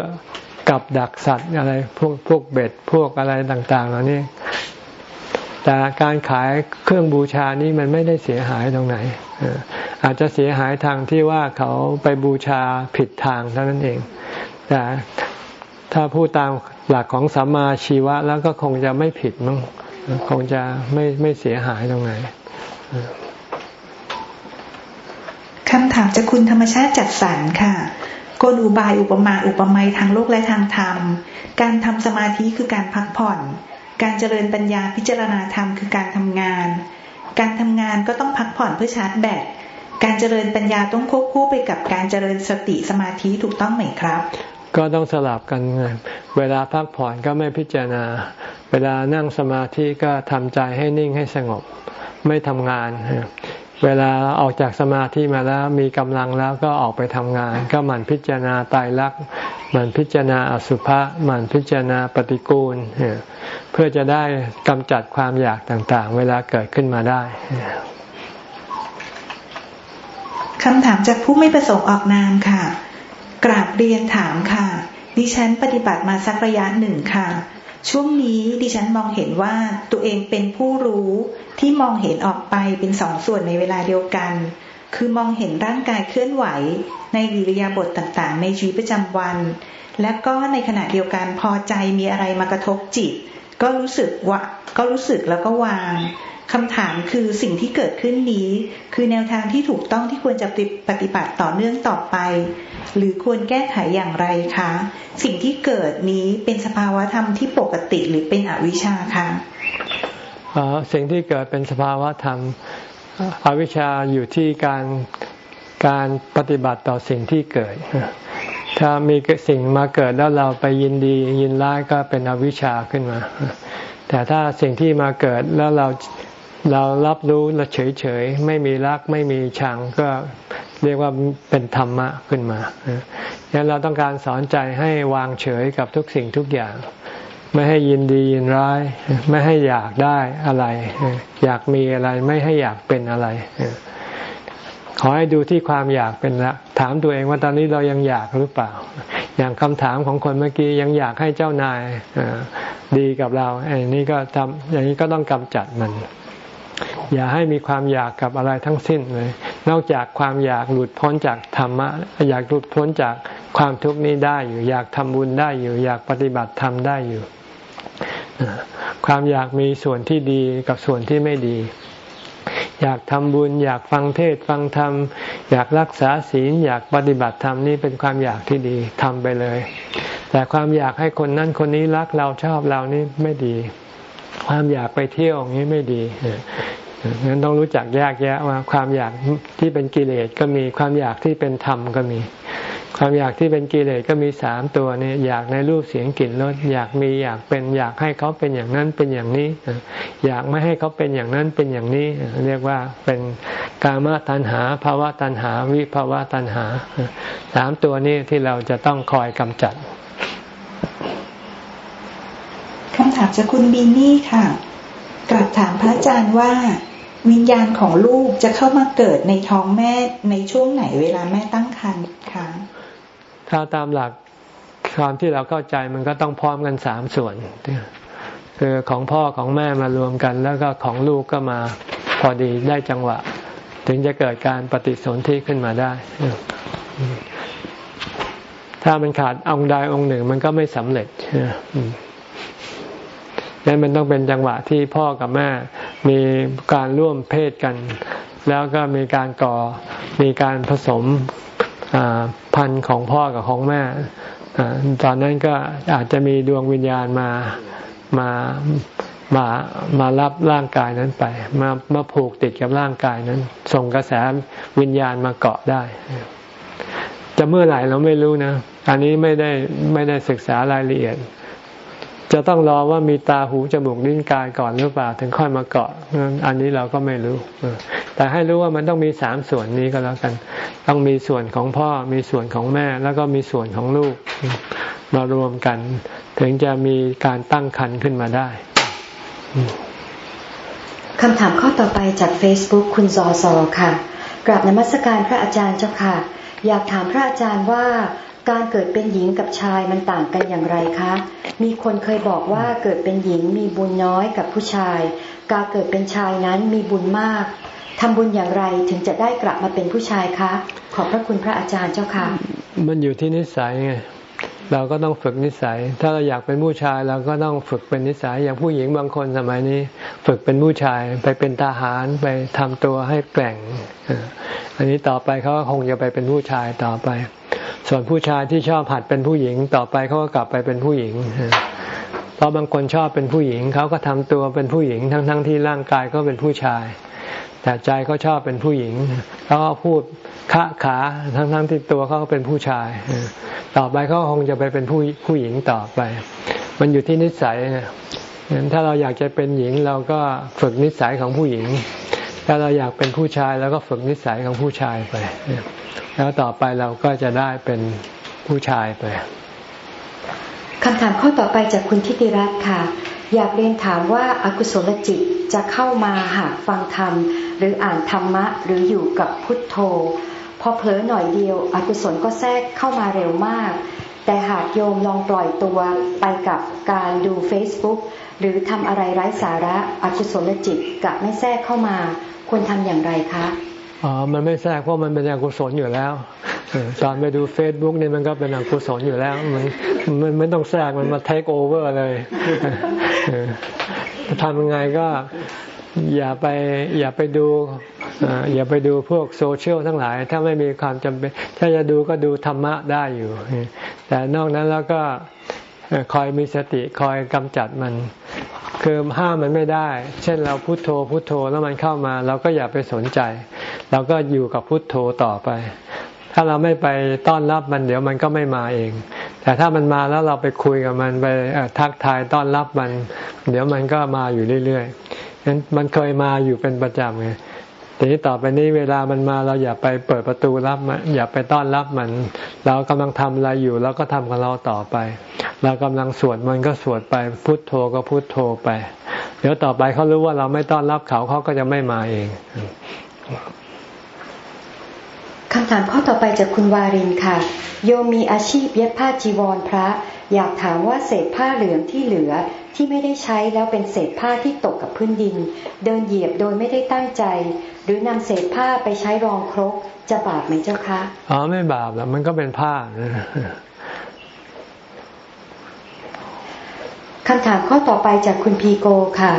S1: กับดักสัตว์อะไรพวกพวกเบ็ดพวกอะไรต่าง ๆ เหล่านี้ แต่การขายเครื่องบูชานี้มันไม่ได้เสียหายตรงไหน อาจจะเสียหายทางที่ว่าเขาไปบูชาผิดทางเท่านั้นเอง แต่ถ้าพูดตามหลักของสัมมาชีวะแล้วก็คงจะไม่ผิดมั้ง คงจะไม่ไม่เสียหายตรงไหน
S2: คำถามจากคุณธรรมชาติจัดสรรค่ะกลอุบายอุปมาอุปไมยทางโลกและทางธรรม การทำสมาธิคือการพักผ่อน การเจริญปัญญาพิจารณาธรรมคือการทำงาน การทำงานก็ต้องพักผ่อนเพื่อชาร์จแบตการเจริญปัญญาต้องควบคู่ไปกับการเจริญสติสมาธิถูกต้องไหมครับ
S1: ก็ต้องสลับกัน เวลาพักผ่อนก็ไม่พิจารณา เวลานั่งสมาธิก็ทำใจให้นิ่งให้สงบ ไม่ทำงาน เวลาออกจากสมาธิมาแล้วมีกำลังแล้วก็ออกไปทำงาน ก็หมั่นพิจารณาตายรักหมั่นพิจารณาอสุภะหมั่นพิจารณาปฏิกูล เพื่อจะได้กำจัดความอยากต่างๆ เวลาเกิดขึ้นมาได้
S2: คำถามจากผู้ไม่ประสงค์ออกนามค่ะ กราบเรียนถามค่ะ ดิฉันปฏิบัติมาสักระยะหนึ่งค่ะ ช่วงนี้ดิฉันมองเห็นว่าตัวเองเป็นผู้รู้ที่มองเห็นออกไปเป็นสองส่วนในเวลาเดียวกัน คือมองเห็นร่างกายเคลื่อนไหว ในวิริยาบทต่างๆ ในชีวิตประจำวัน และก็ในขณะเดียวกันพอใจมีอะไรมากระทบจิต ก็รู้สึกว่าก็รู้สึกแล้วก็วาง คำถามคือสิ่งที่เกิดขึ้นนี้ คือแนวทางที่ถูกต้องที่ควรจะปฏิบัติต่อเนื่องต่อไป หรือควรแก้ไขอย่างไรคะ สิ่งที่เกิดนี้เป็นสภาวะธรรมที่ปกติหรือเป็นอวิชชาคะ
S1: อ๋อสิ่งที่เกิดเป็นสภาวะธรรมอวิชชาอยู่ที่การการปฏิบัติต่อสิ่งที่เกิด ถ้ามีสิ่งมาเกิดแล้วเราไปยินดียินร้ายก็เป็นอวิชชาขึ้นมา แต่ถ้าสิ่งที่มาเกิดแล้วเรา เรารับรู้เราเฉยเฉยไม่มีรักไม่มีชังก็เรียกว่าเป็นธรรมะขึ้นมาดังนั้นเราต้องการสอนใจให้วางเฉยกับทุกสิ่งทุกอย่าง ไม่ให้ยินดียินร้าย ไม่ให้อยากได้อะไร อยากมีอะไรไม่ให้อยากเป็นอะไร ขอให้ดูที่ความอยากเป็นละถามตัวเองว่าตอนนี้เรายังอยากหรือเปล่า อย่างคำถามของคนเมื่อกี้ยังอยากให้เจ้านายดีกับเราอันนี้ก็ทำอย่างนี้ก็ต้องกำจัดมัน อย่าให้มีความอยากกับอะไรทั้งสิ้นเลย นอกจากความอยากหลุดพ้นจากธรรมะ อยากหลุดพ้นจากความทุกข์นี้ได้อยู่ อยากทำบุญได้อยู่ อยากปฏิบัติธรรมได้อยู่ ความอยากมีส่วนที่ดีกับส่วนที่ไม่ดี อยากทำบุญ อยากฟังเทศฟังธรรม อยากรักษาศีล อยากปฏิบัติธรรมนี่เป็นความอยากที่ดีทำไปเลย แต่ความอยากให้คนนั้นคนนี้รักเราชอบเรานี่ไม่ดีความอยากไปเที่ยวอย่างนี้ไม่ดี งั้นต้องรู้จักแยกแยะว่าความอยากที่เป็นกิเลสก็มีความอยากที่เป็นธรรมก็มี ความอยากที่เป็นกิเลสก็มีสามตัวนี้อยากในรูปเสียงกลิ่นรสอยากมีอยากเป็นอยากให้เขาเป็นอย่างนั้นเป็นอย่างนี้ อยากไม่ให้เขาเป็นอย่างนั้นเป็นอย่างนี้ เรียกว่าเป็นกามตัณหาภาวะตัณหา วิภาวะตัณหาสามตัวนี้ที่เราจะต้องคอยกำจัด
S2: คำถามจากคุณบีนี่ค่ะกลับถามพระอาจารย์ว่า วิญญาณของลูกจะเข้ามาเกิดในท้องแม่ในช่วงไหนเวลาแม่ตั้งครรภ์คะ
S1: ถ้าตามหลักความที่เราเข้าใจมันก็ต้องพร้อมกันสามส่วนคือของพ่อของแม่มารวมกัน แล้วก็ของลูกก็มาพอดีได้จังหวะ ถึงจะเกิดการปฏิสนธิขึ้นมาได้ ถ้ามันขาดองค์ใดองค์หนึ่งมันก็ไม่สำเร็จนั้นมันต้องเป็นจังหวะที่พ่อกับแม่ มีการร่วมเพศกัน แล้วก็มีการก่อมีการผสมพันธุ์ของพ่อกับของแม่ตอนนั้นก็อาจจะมีดวงวิญญาณมามามามารับร่างกายนั้นไป มามาผูกติดกับร่างกายนั้น ส่งกระแสวิญญาณมาเกาะได้ จะเมื่อไหร่เราไม่รู้นะ อันนี้ไม่ได้ไม่ได้ศึกษารายละเอียด จะต้องรอว่ามีตาหูจมูกลิ้นกายก่อนหรือเปล่า ถึงค่อยมาเกาะ อันนี้เราก็ไม่รู้ แต่ให้รู้ว่ามันต้องมีสามส่วนนี้ก็แล้วกัน ต้องมีส่วนของพ่อ มีส่วนของแม่ แล้วก็มีส่วนของลูก มารวมกัน ถึงจะมีการตั้งครรภ์ขึ้นมาได้
S4: คำถามข้อต่อไปจาก Facebook คุณซอซอค่ะ กราบนมัสการพระอาจารย์เจ้าค่ะ อยากถามพระอาจารย์ว่า การเกิดเป็นหญิงกับชายมันต่างกันอย่างไรคะ มีคนเคยบอกว่าเกิดเป็นหญิงมีบุญน้อยกับผู้ชาย การเกิดเป็นชายนั้นมีบุญมากทำบุญอย่างไรถึงจะได้กลับมาเป็นผู้ชายคะ ขอบพระคุณพระอาจารย์เจ้าค่ะ
S1: มันอยู่ที่นิสัยไง เราก็ต้องฝึกนิสัย ถ้าเราอยากเป็นผู้ชายเราก็ต้องฝึกเป็นนิสัย อย่างผู้หญิงบางคนสมัยนี้ ฝึกเป็นผู้ชายไปเป็นทหารไปทำตัวให้แกร่ง อันนี้ต่อไปเขาคงจะไปเป็นผู้ชายต่อไป ส่วนผู้ชายที่ชอบผัดเป็นผู้หญิงต่อไปเขาก็กลับไปเป็นผู้หญิงเพราะบางคนชอบเป็นผู้หญิงเขาก็ทำตัวเป็นผู้หญิงทั้งๆทที่ร่างกายก็เป็นผู้ชาย แต่ใจเขาชอบเป็นผู้หญิงเขาก็พูดคะขาทั้งๆทที่ตัวเขาก็เป็นผู้ชาย ต่อไปเขาคงจะไปเป็นผู้ผู้หญิงต่อไป มันอยู่ที่นิสัยนะถ้าเราอยากจะเป็นหญิงเราก็ฝึกนิสัยของผู้หญิง ถ้าเราอยากเป็นผู้ชายเราก็ฝึกนิสัยของผู้ชายไป แล้วต่อไปเราก็จะได้เป็นผู้ชายไป
S4: คำถามข้อต่อไปจากคุณทิติรัตน์ค่ะ อยากเรียนถามว่าอากุศลจิตจะเข้ามาหากฟังธรรม หรืออ่านธรรมะหรืออยู่กับพุทโธ พอเผลอหน่อยเดียว อกุศลก็แทรกเข้ามาเร็วมาก แต่หากโยมลองปล่อยตัวไปกับการดู Facebook หรือทำอะไรไร้สาระอกุศลจิตกับไม่แทรกเข้ามา ควรทำอย่างไรคะ
S1: อ๋อ มันไม่แทรกเพราะมันเป็นอกุศลอยู่แล้วตอนไปดูเฟซบุ๊กนี่มันก็เป็นอกุศลอยู่แล้ว มันมันไม่ต้องแทรกมันมาเทคโอเวอร์เลยทำยังไงก็อย่าไปอย่าไปดูอย่าไปดูพวกโซเชียลทั้งหลาย ถ้าไม่มีความจำเป็น ถ้าจะดูก็ดูธรรมะได้อยู่ แต่นอกนั้นแล้วก็คอยมีสติคอยกำจัดมัน คือห้ามมันไม่ได้ เช่นเราพุโทโธพุโทโธแล้วมันเข้ามา เราก็อย่าไปสนใจ เราก็อยู่กับพุทโธต่อไป ถ้าเราไม่ไปต้อนรับมันเดี๋ยวมันก็ไม่มาเอง แต่ถ้ามันมาแล้วเราไปคุยกับมันไปทักทายต้อนรับมัน เดี๋ยวมันก็มาอยู่เรื่อยๆนั้นมันเคยมาอยู่เป็นประจำไงทีนี้ต่อไปนี้เวลามันมาเราอย่าไปเปิดประตูรับมันอย่าไปต้อนรับมัน เรากำลังทำอะไรอยู่เราก็ทำของเราต่อไป เรากำลังสวดมันก็สวดไปพุทโธก็พุทโธไป เดี๋ยวต่อไปเขารู้ว่าเราไม่ต้อนรับเขาเขาก็จะไม่มาเอง
S4: คำถามข้อต่อไปจากคุณวารินค่ะ โยมมีอาชีพเย็บผ้าจีวรพระ อยากถามว่าเศษผ้าเหลืองที่เหลือที่ไม่ได้ใช้แล้วเป็นเศษผ้าที่ตกกับพื้นดิน เดินเหยียบโดยไม่ได้ตั้งใจ หรือนำเศษผ้าไปใช้รองครกจะบาปไหมเจ้าคะ
S1: อ๋อไม่บาปหรอกมันก็เป็นผ้า
S4: คำถามข้อต่อไปจากคุณพีโกค่ะ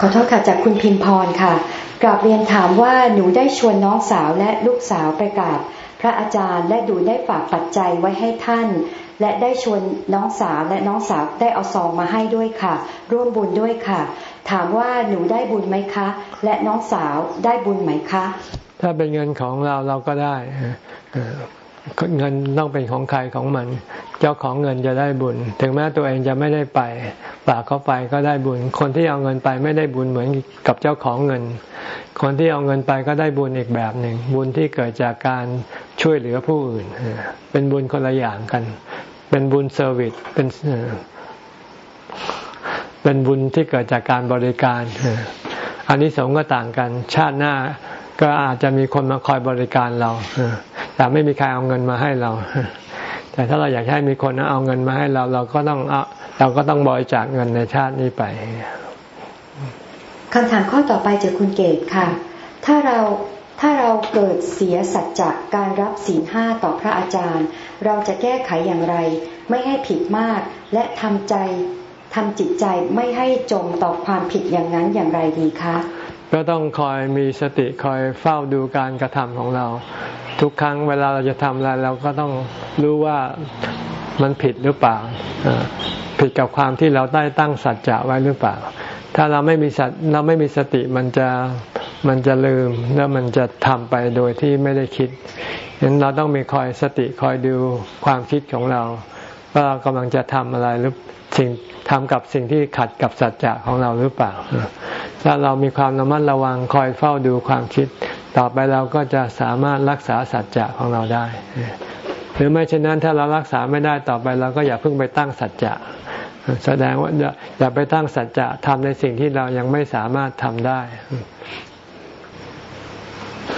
S4: ขอโทษค่ะจากคุณพิมพรค่ะกราบเรียนถามว่าหนูได้ชวนน้องสาวและลูกสาวไปกราบพระอาจารย์และดูได้ฝากปัจจัยไว้ให้ท่าน และได้ชวนน้องสาวและน้องสาวได้เอาซองมาให้ด้วยค่ะ ร่วมบุญด้วยค่ะ ถามว่าหนูได้บุญไหมคะ และน้องสาวได้บุญไหมคะ
S1: ถ้าเป็นเงินของเราเราก็ได้ เงินต้องเป็นของใครของมัน เจ้าของเงินจะได้บุญ ถึงแม้ตัวเองจะไม่ได้ไปปากเขาไปก็ได้บุญ คนที่เอาเงินไปไม่ได้บุญเหมือนกับเจ้าของเงิน คนที่เอาเงินไปก็ได้บุญอีกแบบหนึ่งบุญที่เกิดจากการช่วยเหลือผู้อื่น เป็นบุญคนละอย่างกัน เป็นบุญเซอร์วิสเป็นเป็นบุญที่เกิดจากการบริการอันนี้สงก็ต่างกัน ชาติหน้า ก็อาจจะมีคนมาคอยบริการเราแต่ไม่มีใครเอาเงินมาให้เรา แต่ถ้าเราอยากให้มีคนเอาเงินมาให้เรา เราก็ต้องเอาเราก็ต้องบริจาคเงินในชาตินี้ไป
S4: คำถามข้อต่อไปจากคุณเกตค่ะ ถ้าเราถ้าเราเกิดเสียสัจจะการรับศีลห้าต่อพระอาจารย์ เราจะแก้ไขอย่างไร ไม่ให้ผิดมากและทำใจทำจิตใจไม่ให้จมต่อความผิดอย่างนั้นอย่างไรดีคะ
S1: ก็ต้องคอยมีสติคอยเฝ้าดูการกระทำของเรา ทุกครั้งเวลาเราจะทำอะไรเราก็ต้องรู้ว่ามันผิดหรือเปล่า ผิดกับความที่เราได้ตั้งสัจจะไว้หรือเปล่า ถ้าเราไม่มีสัตเราไม่มีสติมันจะมันจะลืมแล้วมันจะทำไปโดยที่ไม่ได้คิดฉะนั้นเราต้องมีคอยสติคอยดูความคิดของเรา ว่าเรากำลังจะทำอะไรหรือสิ่งทำกับสิ่งที่ขัดกับสัจจะของเราหรือเปล่า ถ้าเรามีความระมัดระวังคอยเฝ้าดูความคิด ต่อไปเราก็จะสามารถรักษาสัจจะของเราได้ หรือไม่เช่นนั้นถ้าเรารักษาไม่ได้ต่อไปเราก็อย่าเพิ่งไปตั้งสัจจะแสดงว่าอย่าอย่าไปตั้งสัจจะทำในสิ่งที่เรายังไม่สามารถทำได้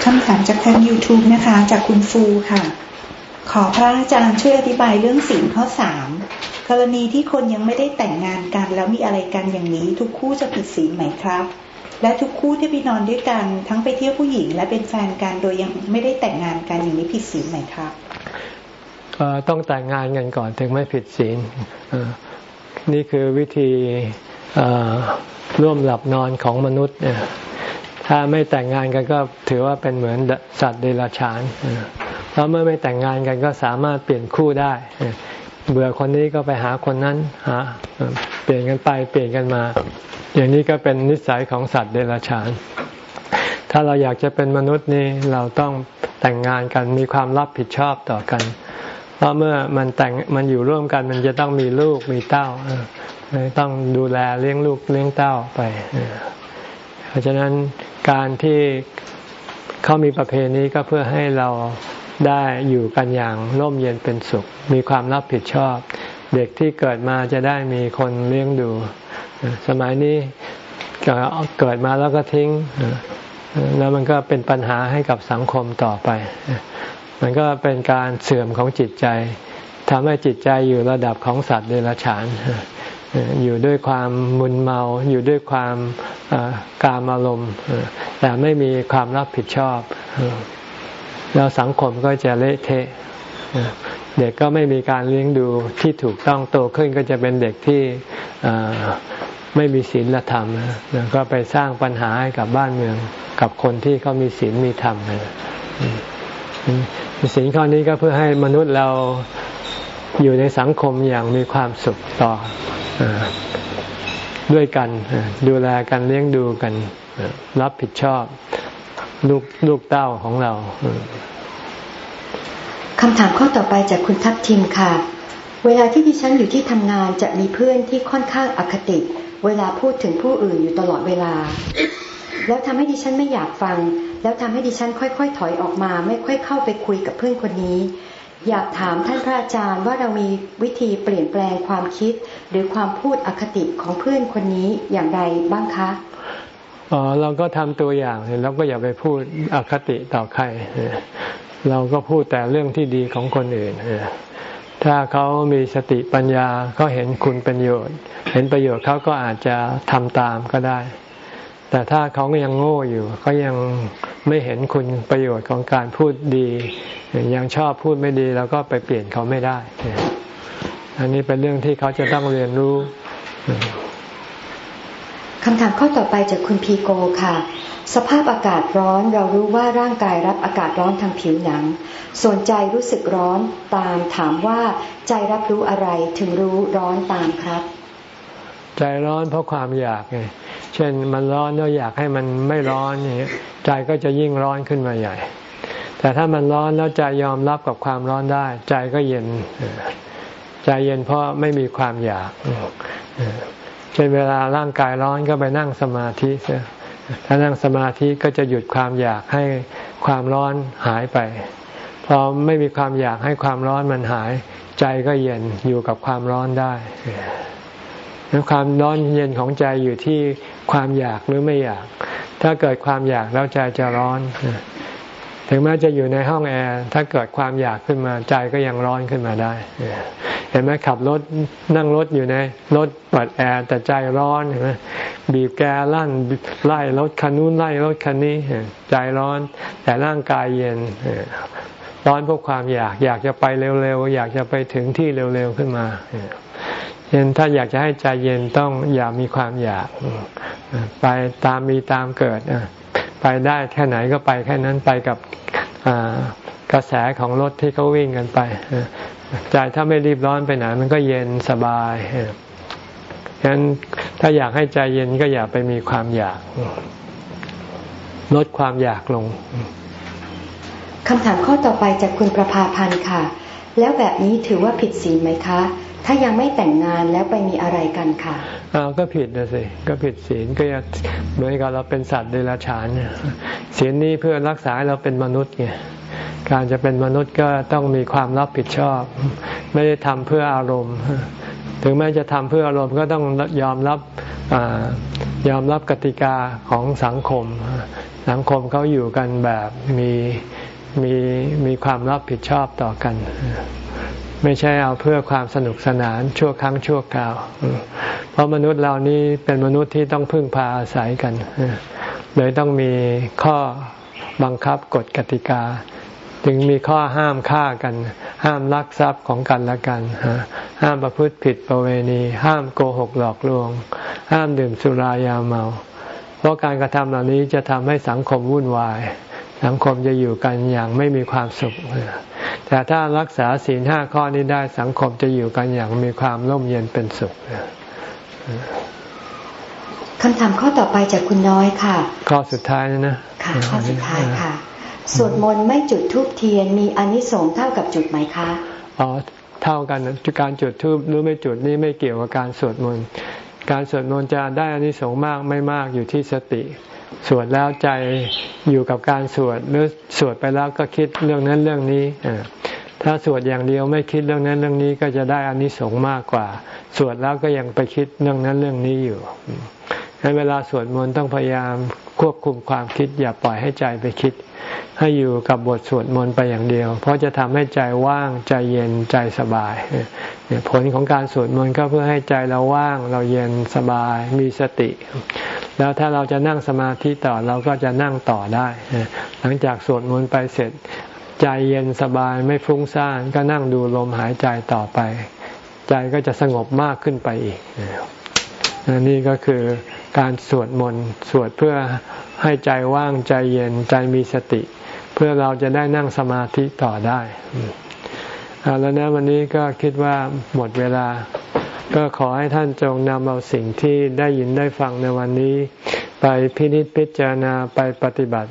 S2: คำถามจากทาง YouTube นะคะ จากคุณฟูค่ะ ขอพระอาจารย์ช่วยอธิบายเรื่องสิ่งข้อสาม กรณีที่คนยังไม่ได้แต่งงานกัน แล้วมีอะไรกันอย่างนี้ ทุกคู่จะผิดศีลไหมครับ และทุกคู่ที่ไปนอนด้วยกันทั้งไปเที่ยวผู้หญิง และเป็นแฟนกันโดยยังไม่ได้แต่งงานกันอย่างนี้ผิดศีลไหมครับ
S1: ต้องแต่งงานกันก่อนถึงไม่ผิดศีลนี่คือวิธีร่วมหลับนอนของมนุษย์ถ้าไม่แต่งงานกันก็ถือว่าเป็นเหมือนสัตว์เดรัจฉานแล้วเมื่อไม่แต่งงานกันก็สามารถเปลี่ยนคู่ได้ เบื่อคนนี้ก็ไปหาคนนั้นหาเปลี่ยนกันไปเปลี่ยนกันมา อย่างนี้ก็เป็นนิสัยของสัตว์เดรัจฉาน ถ้าเราอยากจะเป็นมนุษย์นี่เราต้องแต่งงานกันมีความรับผิดชอบต่อกัน เพราะเมื่อมันแต่งมันอยู่ร่วมกันมันจะต้องมีลูกมีเต้าต้องดูแลเลี้ยงลูกเลี้ยงเต้าไป เพราะฉะนั้นการที่เขามีประเพณีก็เพื่อให้เรา ได้อยู่กันอย่างร่มเย็นเป็นสุข มีความรับผิดชอบ เด็กที่เกิดมาจะได้มีคนเลี้ยงดู สมัยนี้เกิดมาแล้วก็ทิ้ง แล้วมันก็เป็นปัญหาให้กับสังคมต่อไป มันก็เป็นการเสื่อมของจิตใจทำให้จิตใจอยู่ระดับของสัตว์เดรัจฉานอยู่ด้วยความมึนเมาอยู่ด้วยความกามอารมณ์แต่ไม่มีความรับผิดชอบ แล้วสังคมก็จะเละเทะเด็กก็ไม่มีการเลี้ยงดูที่ถูกต้องโตขึ้นก็จะเป็นเด็กที่ไม่มีศีลธรรมก็ไปสร้างปัญหาให้กับบ้านเมือง กับคนที่เขามีศีลมีธรรมศีลข้อนี้ก็เพื่อให้มนุษย์เราอยู่ในสังคมอย่างมีความสุขต่อด้วยกันดูแลกันเลี้ยงดูกัน รับผิดชอบ ลูกลูกเต้าของเรา
S4: คำถามข้อต่อไปจากคุณทัพทิมค่ะ เวลาที่ดิฉันอยู่ที่ทำงานจะมีเพื่อนที่ค่อนข้างอคติ เวลาพูดถึงผู้อื่นอยู่ตลอดเวลา แล้วทำให้ดิฉันไม่อยากฟัง แล้วทำให้ดิฉันค่อย ๆ ถอยออกมา ไม่ค่อยเข้าไปคุยกับเพื่อนคนนี้ อยากถามท่านพระอาจารย์ว่าเรามีวิธีเปลี่ยนแปลงความคิด หรือความพูดอคติของเพื่อนคนนี้อย่างไรบ้างคะ
S1: อ๋อเราก็ทำตัวอย่างเราก็อย่าไปพูดอคติต่อใคร เราก็พูดแต่เรื่องที่ดีของคนอื่น ถ้าเขามีสติปัญญาเขาเห็นคุณประโยชน์ เห็นประโยชน์เขาก็อาจจะทำตามก็ได้ แต่ถ้าเขายังโง่อยู่เขายังไม่เห็นคุณประโยชน์ของการพูดดี ยังชอบพูดไม่ดีเราก็ไปเปลี่ยนเขาไม่ได้ อันนี้เป็นเรื่องที่เขาจะต้องเรียนรู้
S4: คำถามข้อต่อไปจากคุณพีโกค่ะ สภาพอากาศร้อนเรารู้ว่าร่างกายรับอากาศร้อนทางผิวหนัง ส่วนใจรู้สึกร้อนตามถามว่าใจรับรู้อะไรถึงรู้ร้อนตามครับ
S1: ใจร้อนเพราะความอยากไงเช่นมันร้อนแล้วอยากให้มันไม่ร้อนอย่างนี้ใจก็จะยิ่งร้อนขึ้นมาใหญ่ แต่ถ้ามันร้อนแล้วใจยอมรับกับความร้อนได้ ใจก็เย็น ใจเย็นเพราะไม่มีความอยาก ช่นเวลาร่างกายร้อนก็ไปนั่งสมาธิเสียถ้านั่งสมาธิก็จะหยุดความอยากให้ความร้อนหายไป พอไม่มีความอยากให้ความร้อนมันหาย ใจก็เย็นอยู่กับความร้อนได้นั้นความร้อนเย็นของใจอยู่ที่ความอยากหรือไม่อยาก ถ้าเกิดความอยากแล้วใจจะร้อน ถึงแม้จะอยู่ในห้องแอร์ถ้าเกิดความอยากขึ้นมาใจก็ยังร้อนขึ้นมาได้ เห็นไหมขับรถนั่งรถอยู่ในรถเปิดแอร์แต่ใจร้อนเห็นไหมบีบแกลั่นไล่รถคันนู้นไล่รถคันนี้ใจร้อน แต่ร่างกายเย็นร้อนเพราะความอยากอยากจะไปเร็วๆอยากจะไปถึงที่เร็วๆขึ้นมาเห็นถ้าอยากจะให้ใจเย็นต้องอย่ามีความอยาก ไปตามมีตามเกิด ไปได้แค่ไหนก็ไปแค่นั้นไปกับกระแสของรถที่เขาวิ่งกันไปใจถ้าไม่รีบร้อนไปไหนมันก็เย็นสบายฉะนั้นถ้าอยากให้ใจเย็นก็อย่าไปมีความอยาก ลดความอยากลง
S4: คำถามข้อต่อไปจากคุณประภาพันธ์ค่ะ แล้วแบบนี้ถือว่าผิดศีลไหมคะ ถ้ายังไม่แต่งงานแล้วไปมีอะไรกันค่ะ
S1: อ้าวก็ผิดนะสิ ก็ผิดศีลก็เหมือนกับเราเป็นสัตว์เดรัจฉานศีลนี้เพื่อรักษาเราเป็นมนุษย์ไงการจะเป็นมนุษย์ก็ต้องมีความรับผิดชอบ ไม่ได้ทำเพื่ออารมณ์ ถึงแม้จะทำเพื่ออารมณ์ก็ต้องยอมรับอยอมรับกติกาของสังคม สังคมเขาอยู่กันแบบมีมีมีความรับผิดชอบต่อกัน ไม่ใช่เอาเพื่อความสนุกสนานชั่วครั้งชั่วคราว เพราะมนุษย์เรานี้เป็นมนุษย์ที่ต้องพึ่งพาอาศัยกันเลยต้องมีข้อบังคับกฎกติกา จึงมีข้อห้ามฆ่ากัน ห้ามลักทรัพย์ของกันและกัน ห้ามประพฤติผิดประเวณี ห้ามโกหกหลอกลวง ห้ามดื่มสุรายาเมา เพราะการกระทำเหล่านี้จะทำให้สังคมวุ่นวาย สังคมจะอยู่กันอย่างไม่มีความสุข แต่ถ้ารักษาศีลห้าข้อนี้ได้สังคมจะอยู่กันอย่างมีความร่มเย็นเป็นสุข
S4: คำถามข้อต่อไปจากคุณน้อยค่ะ
S1: ข้อสุดท้ายนะนะ
S4: ค่ะข้อสุดท้ายค่ะสวดมนต์ไม่จุดทูบเทียนมีอนิสงส์เท่ากับจุดไหมคะ
S1: อ๋อเท่ากันการจุดทูบหรือไม่จุดนี่ไม่เกี่ยวกับการสวดมนต์การสวดมนต์จะได้อานิสงส์มากไม่มากอยู่ที่สติ สวดแล้วใจอยู่กับการสวดหรือสวดไปแล้วก็คิดเรื่องนั้นเรื่องนี้ ถ้าสวดอย่างเดียวไม่คิดเรื่องนั้นเรื่องนี้ก็จะได้อานิสงส์มากกว่า สวดแล้วก็ยังไปคิดเรื่องนั้นเรื่องนี้อยู่ในเวลาสวดมนต์ต้องพยายามควบคุมความคิด อย่าปล่อยให้ใจไปคิด ให้อยู่กับบทสวดมนต์ไปอย่างเดียว เพราะจะทำให้ใจว่างใจเย็นใจสบาย ผลของการสวดมนต์ก็เพื่อให้ใจเราว่างเราเย็นสบายมีสติ แล้วถ้าเราจะนั่งสมาธิต่อเราก็จะนั่งต่อได้ หลังจากสวดมนต์ไปเสร็จ ใจเย็นสบายไม่ฟุ้งซ่านก็นั่งดูลมหายใจต่อไป ใจก็จะสงบมากขึ้นไปอีกนี่ก็คือการสวดมนต์สวดเพื่อให้ใจว่างใจเย็นใจมีสติ เพื่อเราจะได้นั่งสมาธิต่อได้เอาแล้วนะวันนี้ก็คิดว่าหมดเวลา ก็ขอให้ท่านจงนำเอาสิ่งที่ได้ยินได้ฟังในวันนี้ ไปพินิจพิจารณาไปปฏิบัติ